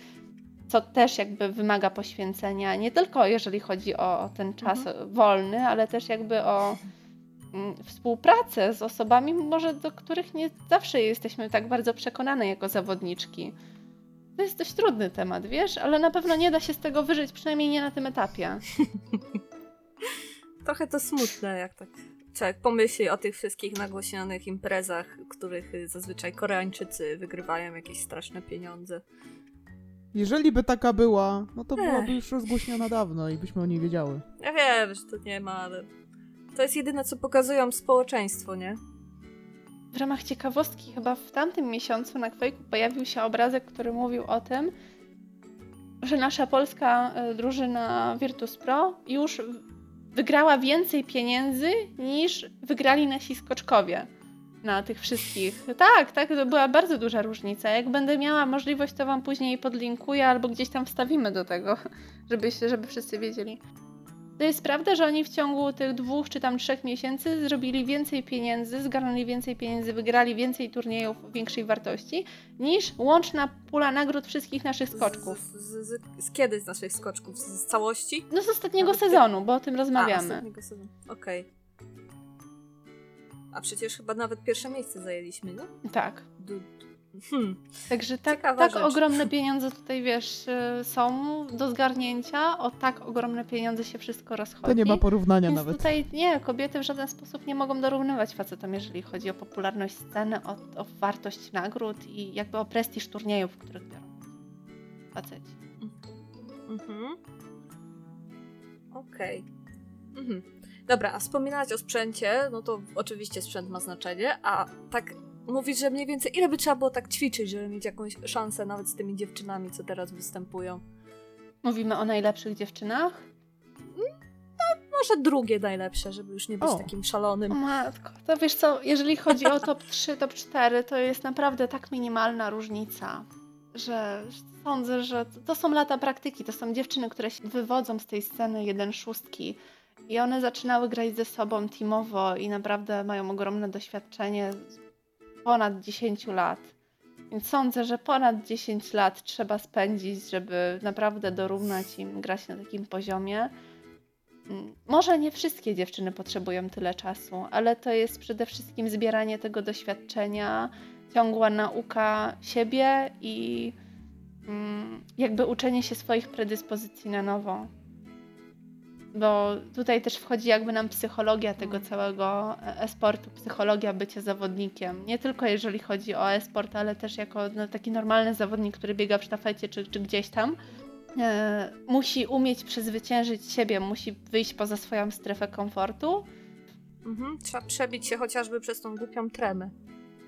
co też jakby wymaga poświęcenia, nie tylko jeżeli chodzi o, ten czas mhm. wolny, ale też jakby o mm, współpracę z osobami, może do których nie zawsze jesteśmy tak bardzo przekonane jako zawodniczki. To jest dość trudny temat, wiesz, ale na pewno nie da się z tego wyżyć, przynajmniej nie na tym etapie. Trochę to smutne, jak tak człowiek pomyśli o tych wszystkich nagłośnionych imprezach, których zazwyczaj Koreańczycy wygrywają jakieś straszne pieniądze. Jeżeli by taka była, no to Ech. byłaby już rozgłośniona dawno i byśmy o niej wiedziały. Ja wiem, że to nie ma, ale to jest jedyne, co pokazują społeczeństwo, nie? W ramach ciekawostki, chyba w tamtym miesiącu na Quake'u pojawił się obrazek, który mówił o tym, że nasza polska e, drużyna Virtus Pro już wygrała więcej pieniędzy niż wygrali nasi skoczkowie na tych wszystkich. Tak, tak, to była bardzo duża różnica. Jak będę miała możliwość, to wam później podlinkuję albo gdzieś tam wstawimy do tego, żeby, żeby wszyscy wiedzieli. To jest prawda, że oni w ciągu tych dwóch czy tam trzech miesięcy zrobili więcej pieniędzy, zgarnęli więcej pieniędzy, wygrali więcej turniejów większej wartości niż łączna pula nagród wszystkich naszych skoczków. Z, z, z, z kiedy z naszych skoczków? Z, całości? No z ostatniego Nawet sezonu, ty... bo o tym rozmawiamy. A, ostatniego sezonu. Okej. Okay. A przecież chyba nawet pierwsze miejsce zajęliśmy, nie? Tak. Du Hmm. Także tak, tak ogromne pieniądze tutaj, wiesz, y, są do zgarnięcia, o tak ogromne pieniądze się wszystko rozchodzi. To nie ma porównania Więc nawet. tutaj nie, kobiety w żaden sposób nie mogą dorównywać facetom, jeżeli chodzi o popularność sceny, o, o wartość nagród i jakby o prestiż turniejów, w których biorą faceci. Mhm. Okej. Okay. Mhm. Dobra, a wspominać o sprzęcie, no to oczywiście sprzęt ma znaczenie, a tak mówić, że mniej więcej ile by trzeba było tak ćwiczyć, żeby mieć jakąś szansę nawet z tymi dziewczynami, co teraz występują? Mówimy o najlepszych dziewczynach? No, może drugie najlepsze, żeby już nie być o. takim szalonym. O matko, to wiesz co, jeżeli chodzi o top 3, top 4, to jest naprawdę tak minimalna różnica, że sądzę, że to są lata praktyki, to są dziewczyny, które się wywodzą z tej sceny jeden szóstki i one zaczynały grać ze sobą teamowo i naprawdę mają ogromne doświadczenie ponad 10 lat. Więc sądzę, że ponad 10 lat trzeba spędzić, żeby naprawdę dorównać im grać na takim poziomie. Mm, może nie wszystkie dziewczyny potrzebują tyle czasu, ale to jest przede wszystkim zbieranie tego doświadczenia, ciągła nauka siebie i mm, jakby uczenie się swoich predyspozycji na nowo. Bo tutaj też wchodzi jakby nam psychologia tego Mm. całego e-sportu, psychologia bycia zawodnikiem. Nie tylko jeżeli chodzi o e-sport, ale też jako no, taki normalny zawodnik, który biega w sztafecie czy, czy gdzieś tam. E, musi umieć przezwyciężyć siebie, musi wyjść poza swoją strefę komfortu. Mhm. Trzeba przebić się chociażby przez tą głupią tremę.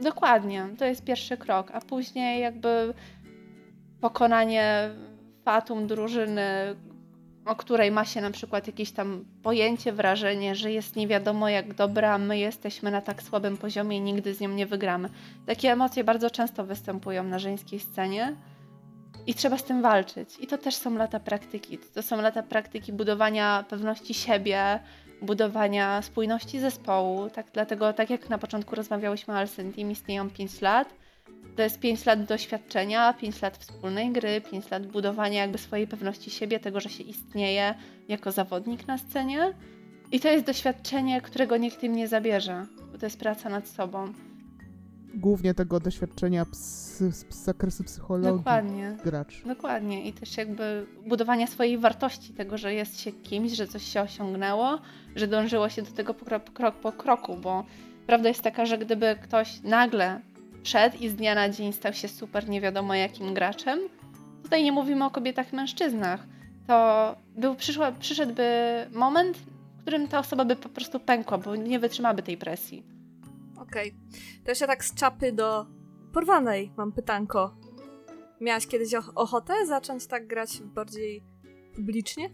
Dokładnie, to jest pierwszy krok, a później jakby pokonanie fatum drużyny, o której ma się na przykład jakieś tam pojęcie, wrażenie, że jest nie wiadomo jak dobra, my jesteśmy na tak słabym poziomie i nigdy z nią nie wygramy. Takie emocje bardzo często występują na żeńskiej scenie i trzeba z tym walczyć. I to też są lata praktyki. To są lata praktyki budowania pewności siebie, budowania spójności zespołu. Tak, dlatego, tak jak na początku rozmawiałyśmy o Alcyn Team, istnieją 5 lat. To jest 5 lat doświadczenia, 5 lat wspólnej gry, 5 lat budowania jakby swojej pewności siebie, tego, że się istnieje jako zawodnik na scenie. I to jest doświadczenie, którego nikt im nie zabierze, bo to jest praca nad sobą. Głównie tego doświadczenia z, zakresu psychologii Dokładnie. gracz. Dokładnie. I też jakby budowania swojej wartości, tego, że jest się kimś, że coś się osiągnęło, że dążyło się do tego krok po kroku, bo prawda jest taka, że gdyby ktoś nagle wszedł i z dnia na dzień stał się super nie wiadomo jakim graczem, tutaj nie mówimy o kobietach i mężczyznach, to był, przyszła, przyszedłby moment, w którym ta osoba by po prostu pękła, bo nie wytrzymałaby tej presji. Okej. To jeszcze tak z czapy do porwanej mam pytanko. Miałaś kiedyś och- ochotę zacząć tak grać bardziej publicznie?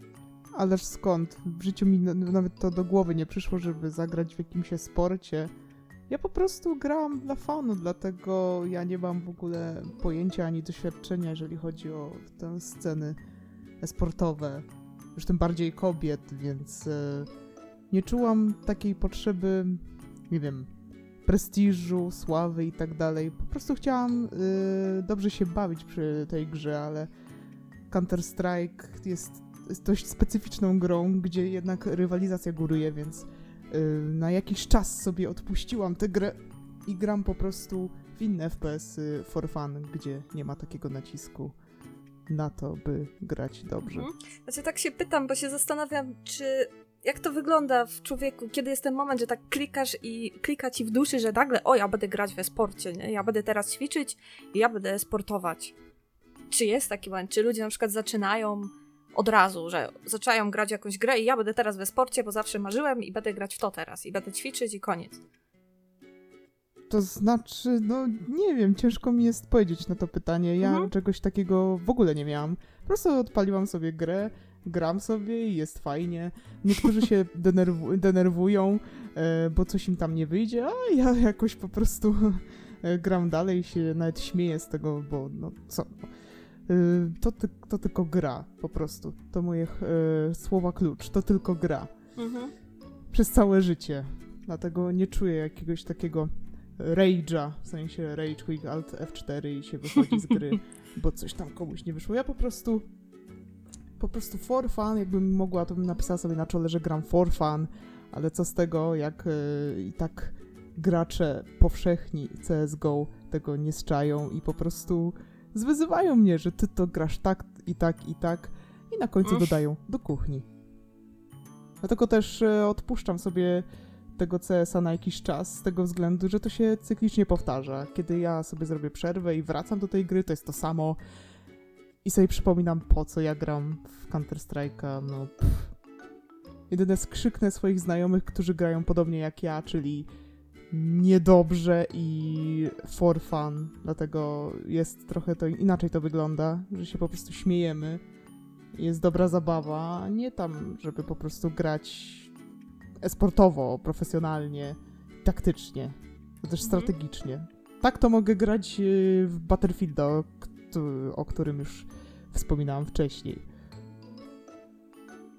Ależ skąd? W życiu mi na- nawet to do głowy nie przyszło, żeby zagrać w jakimś sporcie. Ja po prostu gram dla fanu, dlatego ja nie mam w ogóle pojęcia ani doświadczenia, jeżeli chodzi o te sceny sportowe. Już tym bardziej kobiet, więc e, nie czułam takiej potrzeby, nie wiem, prestiżu, sławy i tak dalej. Po prostu chciałam e, dobrze się bawić przy tej grze, ale Counter-Strike jest jest dość specyficzną grą, gdzie jednak rywalizacja góruje, więc na jakiś czas sobie odpuściłam tę grę i gram po prostu w inne FPS-y for fun, gdzie nie ma takiego nacisku na to, by grać dobrze. Mhm. Znaczy tak się pytam, bo się zastanawiam, czy jak to wygląda w człowieku, kiedy jest ten moment, że tak klikasz i klika ci w duszy, że nagle, o ja będę grać we sporcie, nie? ja będę teraz ćwiczyć i ja będę sportować. Czy jest taki moment? Czy ludzie na przykład zaczynają od razu, że zaczynają grać jakąś grę i ja będę teraz we sporcie, bo zawsze marzyłem i będę grać w to teraz i będę ćwiczyć i koniec. To znaczy, no nie wiem, ciężko mi jest powiedzieć na to pytanie. Ja Mhm. czegoś takiego w ogóle nie miałam. Po prostu odpaliłam sobie grę, gram sobie i jest fajnie. Niektórzy się denerwu- denerwują, e, bo coś im tam nie wyjdzie, a ja jakoś po prostu e, gram dalej i się nawet śmieję z tego, bo no co. E, to, ty- to tylko gra, po prostu. To moje e, słowa klucz, to tylko gra Mhm. przez całe życie. Dlatego nie czuję jakiegoś takiego rage'a, w sensie rage quick alt F4 i się wychodzi z gry, bo coś tam komuś nie wyszło. Ja po prostu po prostu for fun, jakbym mogła, to bym napisała sobie na czole, że gram for fun, ale co z tego, jak e, i tak gracze powszechni CSGO tego nie szczają i po prostu zwyzywają mnie, że ty to grasz tak i tak i tak i na końcu Mm. dodają do kuchni. Dlatego też e, odpuszczam sobie tego CS-a na jakiś czas, z tego względu, że to się cyklicznie powtarza. Kiedy ja sobie zrobię przerwę i wracam do tej gry, to jest to samo. I sobie przypominam, po co ja gram w Counter-Strike'a, no pff. Jedyne skrzyknę swoich znajomych, którzy grają podobnie jak ja, czyli niedobrze i for fun. Dlatego jest trochę to inaczej to wygląda, że się po prostu śmiejemy. Jest dobra zabawa, nie tam, żeby po prostu grać sportowo, profesjonalnie, taktycznie, to też Mhm. strategicznie. Tak to mogę grać yy, w Battlefielda, któ- o którym już wspominałam wcześniej.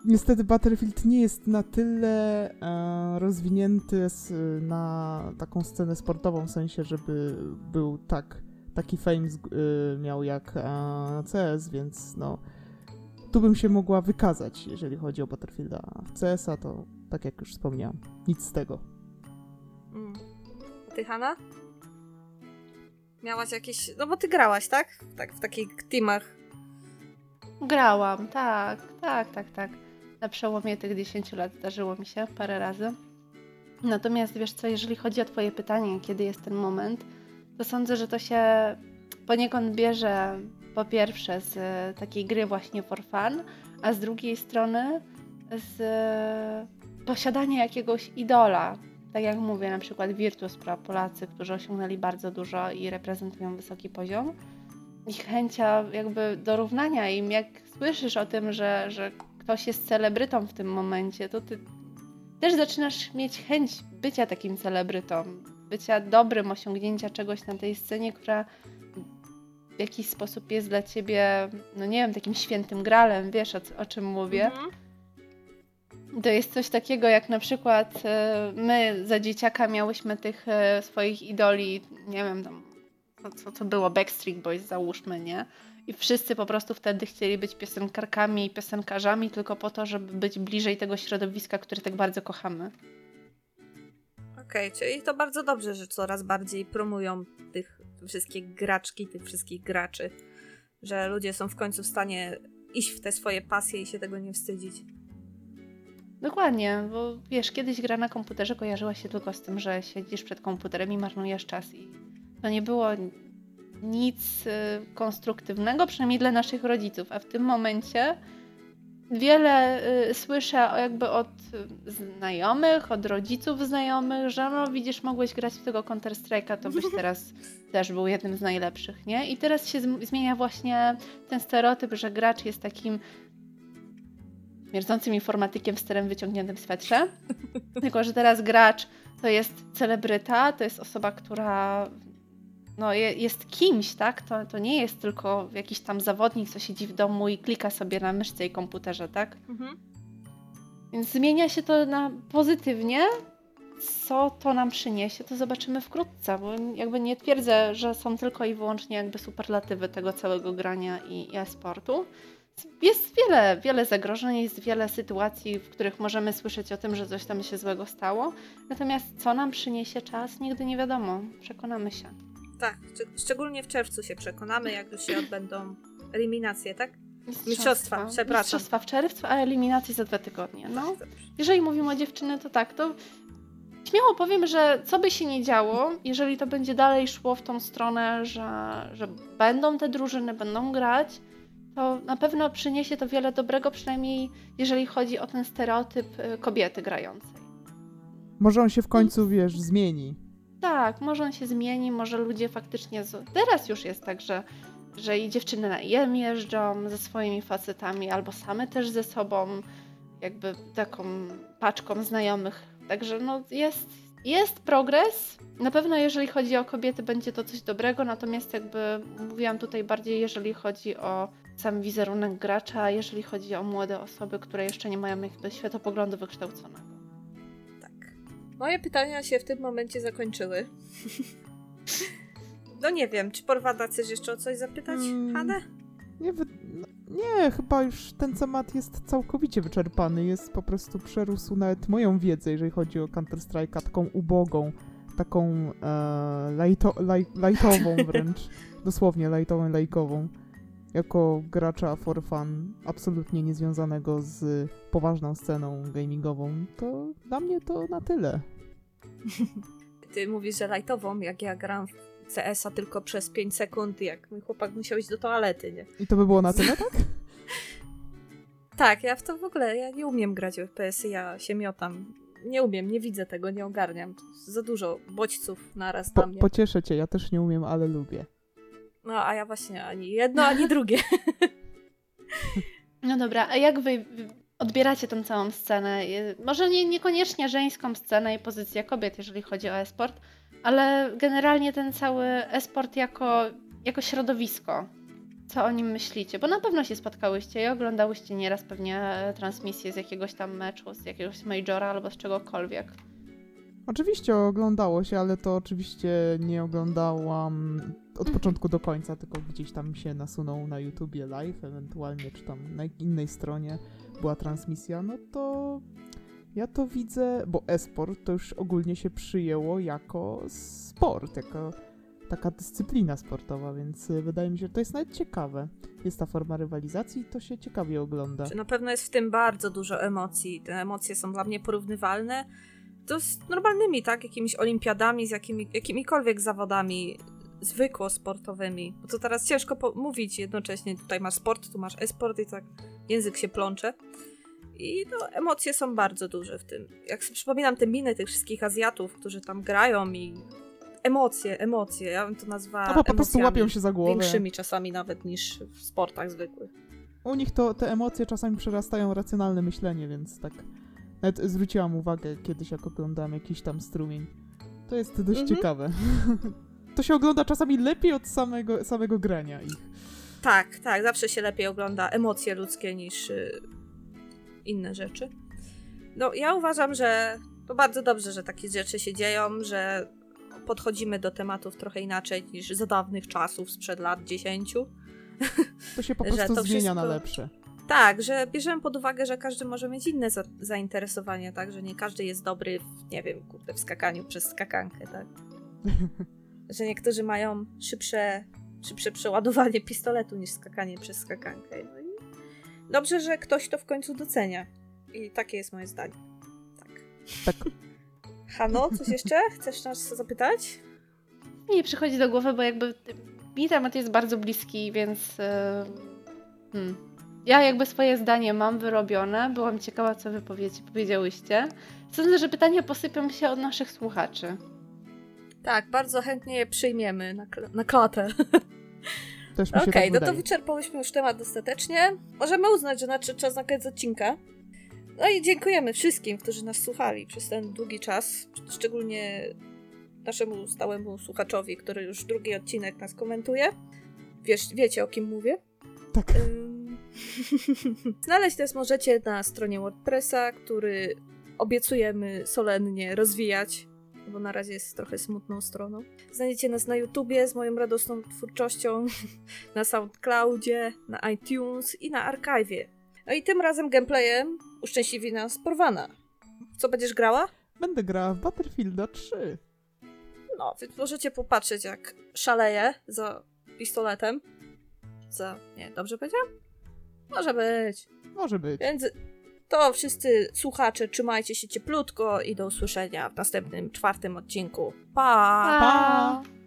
Niestety Battlefield nie jest na tyle e, rozwinięty s, na taką scenę sportową, w sensie, żeby był tak, taki fame z, y, miał jak e, CS, więc no tu bym się mogła wykazać, jeżeli chodzi o Battlefielda. A w CS-a to, tak jak już wspomniałam, nic z tego. Mm. A ty, Hanna? Miałaś jakieś... No bo ty grałaś, tak? Tak, w takich teamach. Grałam, tak, tak, tak, tak. Na przełomie tych 10 lat zdarzyło mi się parę razy. Natomiast wiesz co, jeżeli chodzi o Twoje pytanie, kiedy jest ten moment, to sądzę, że to się poniekąd bierze po pierwsze z takiej gry właśnie for fun, a z drugiej strony z posiadania jakiegoś idola. Tak jak mówię, na przykład Virtus Pro Polacy, którzy osiągnęli bardzo dużo i reprezentują wysoki poziom. Ich chęcia jakby dorównania im, jak słyszysz o tym, że, że ktoś jest celebrytą w tym momencie, to ty też zaczynasz mieć chęć bycia takim celebrytą, bycia dobrym, osiągnięcia czegoś na tej scenie, która w jakiś sposób jest dla ciebie, no nie wiem, takim świętym gralem, wiesz o, o czym mówię. Mhm. To jest coś takiego, jak na przykład e, my za dzieciaka miałyśmy tych e, swoich idoli, nie wiem, tam, co, co było, Backstreet Boys załóżmy, nie? I wszyscy po prostu wtedy chcieli być piosenkarkami i piosenkarzami tylko po to, żeby być bliżej tego środowiska, które tak bardzo kochamy. Okej, okay, czyli to bardzo dobrze, że coraz bardziej promują tych wszystkie graczki, tych wszystkich graczy, że ludzie są w końcu w stanie iść w te swoje pasje i się tego nie wstydzić. Dokładnie, bo wiesz, kiedyś gra na komputerze kojarzyła się tylko z tym, że siedzisz przed komputerem i marnujesz czas i to nie było nic y, konstruktywnego, przynajmniej dla naszych rodziców, a w tym momencie wiele y, słyszę jakby od znajomych, od rodziców znajomych, że no widzisz, mogłeś grać w tego Counter Strike'a, to byś teraz też był jednym z najlepszych, nie? I teraz się zmienia właśnie ten stereotyp, że gracz jest takim śmierdzącym informatykiem w sterem wyciągniętym swetrze. Tylko, że teraz gracz to jest celebryta, to jest osoba, która no, jest kimś, tak? To, to nie jest tylko jakiś tam zawodnik, co siedzi w domu i klika sobie na myszce i komputerze, tak? Mhm. Więc zmienia się to na pozytywnie. Co to nam przyniesie, to zobaczymy wkrótce, bo jakby nie twierdzę, że są tylko i wyłącznie jakby superlatywy tego całego grania i e-sportu. Jest wiele, wiele zagrożeń, jest wiele sytuacji, w których możemy słyszeć o tym, że coś tam się złego stało. Natomiast co nam przyniesie czas, nigdy nie wiadomo. Przekonamy się. Tak, szczególnie w czerwcu się przekonamy, jak już się odbędą eliminacje, tak? Mistrzostwa, Mistrzostwa przepraszam. Mistrzostwa w czerwcu, a eliminacje za dwa tygodnie. No, tak, jeżeli mówimy o dziewczyny, to tak, to śmiało powiem, że co by się nie działo, jeżeli to będzie dalej szło w tą stronę, że, że będą te drużyny, będą grać, to na pewno przyniesie to wiele dobrego, przynajmniej jeżeli chodzi o ten stereotyp y, kobiety grającej. Może on się w końcu, wiesz, zmieni. Tak, może on się zmieni, może ludzie faktycznie. Z... Teraz już jest tak, że, że i dziewczyny na IM jeżdżą ze swoimi facetami, albo same też ze sobą, jakby taką paczką znajomych. Także no jest, jest progres. Na pewno jeżeli chodzi o kobiety będzie to coś dobrego, natomiast jakby mówiłam tutaj bardziej jeżeli chodzi o sam wizerunek gracza, jeżeli chodzi o młode osoby, które jeszcze nie mają jakby światopoglądu wykształconego. Moje pytania się w tym momencie zakończyły. no nie wiem, czy Porwada chcesz jeszcze o coś zapytać, hmm, Hanę? Nie, no, nie, chyba już ten temat jest całkowicie wyczerpany. Jest po prostu przerósł nawet moją wiedzę, jeżeli chodzi o Counter-Strike'a, taką ubogą, taką e, lajto, laj, lajtową wręcz. Dosłownie lajtową, lajkową jako gracza for fun, absolutnie niezwiązanego z poważną sceną gamingową, to dla mnie to na tyle. Ty mówisz, że lightową, jak ja gram w CS-a tylko przez 5 sekund, jak mój chłopak musiał iść do toalety, nie? I to by było na tyle, tak? tak, ja w to w ogóle, ja nie umiem grać w FPS-y, ja się miotam. Nie umiem, nie widzę tego, nie ogarniam. Za dużo bodźców naraz po, na mnie. Pocieszę cię, ja też nie umiem, ale lubię. No, a ja właśnie ani jedno, ani drugie. No dobra, a jak wy odbieracie tą całą scenę? Może nie, niekoniecznie żeńską scenę i pozycję kobiet, jeżeli chodzi o e-sport, ale generalnie ten cały e-sport jako, jako środowisko. Co o nim myślicie? Bo na pewno się spotkałyście i oglądałyście nieraz pewnie transmisję z jakiegoś tam meczu, z jakiegoś majora albo z czegokolwiek. Oczywiście oglądało się, ale to oczywiście nie oglądałam od mhm. początku do końca, tylko gdzieś tam się nasunął na YouTubie live, ewentualnie czy tam na innej stronie była transmisja, no to ja to widzę, bo e-sport to już ogólnie się przyjęło jako sport, jako taka dyscyplina sportowa, więc y, wydaje mi się, że to jest nawet ciekawe. Jest ta forma rywalizacji i to się ciekawie ogląda. Na pewno jest w tym bardzo dużo emocji. Te emocje są dla mnie porównywalne to z normalnymi, tak? Jakimiś olimpiadami, z jakimi, jakimikolwiek zawodami zwykło sportowymi. Bo to teraz ciężko mówić jednocześnie. Tutaj masz sport, tu masz e-sport i tak język się plącze. I no, emocje są bardzo duże w tym. Jak sobie przypominam te miny tych wszystkich Azjatów, którzy tam grają i emocje, emocje, ja bym to nazwała No po prostu łapią się za głowę. Większymi czasami nawet niż w sportach zwykłych. U nich to te emocje czasami przerastają racjonalne myślenie, więc tak nawet zwróciłam uwagę kiedyś, jak oglądałam jakiś tam strumień. To jest dość mhm. ciekawe. to się ogląda czasami lepiej od samego, samego grania ich. Tak, tak, zawsze się lepiej ogląda emocje ludzkie niż y, inne rzeczy. No, ja uważam, że to bardzo dobrze, że takie rzeczy się dzieją, że podchodzimy do tematów trochę inaczej niż za dawnych czasów, sprzed lat 10. To się po prostu zmienia wszystko... na lepsze. Tak, że bierzemy pod uwagę, że każdy może mieć inne za zainteresowania, tak? Że nie każdy jest dobry w, nie wiem, kurde, w skakaniu przez skakankę, tak? że niektórzy mają szybsze, szybsze przeładowanie pistoletu niż skakanie przez skakankę. No i dobrze, że ktoś to w końcu docenia. I takie jest moje zdanie. Tak. Tak. Hano, coś jeszcze? Chcesz nas zapytać? Nie przychodzi do głowy, bo jakby mi temat jest bardzo bliski, więc... Yy, hmm ja jakby swoje zdanie mam wyrobione. Byłam ciekawa, co wy powiedziałyście. Sądzę, że pytania posypią się od naszych słuchaczy. Tak, bardzo chętnie je przyjmiemy na, kl na klatę. Okej, okay, tak no to wyczerpałyśmy już temat dostatecznie. Możemy uznać, że nadszedł czas na koniec odcinka. No i dziękujemy wszystkim, którzy nas słuchali przez ten długi czas. Szczególnie naszemu stałemu słuchaczowi, który już drugi odcinek nas komentuje. Wiesz, wiecie o kim mówię? Tak. Znaleźć nas możecie na stronie WordPressa, który obiecujemy solennie rozwijać, bo na razie jest trochę smutną stroną. Znajdziecie nas na YouTubie z moją radosną twórczością, na SoundCloudzie, na iTunes i na Archive. No i tym razem gameplayem uszczęśliwi nas Porwana. Co będziesz grała? Będę grała w Battlefielda 3. No, więc możecie popatrzeć jak szaleje za pistoletem. Za... nie, dobrze powiedziałam? Może być. Może być. Więc to wszyscy słuchacze, trzymajcie się cieplutko i do usłyszenia w następnym czwartym odcinku. Pa! pa.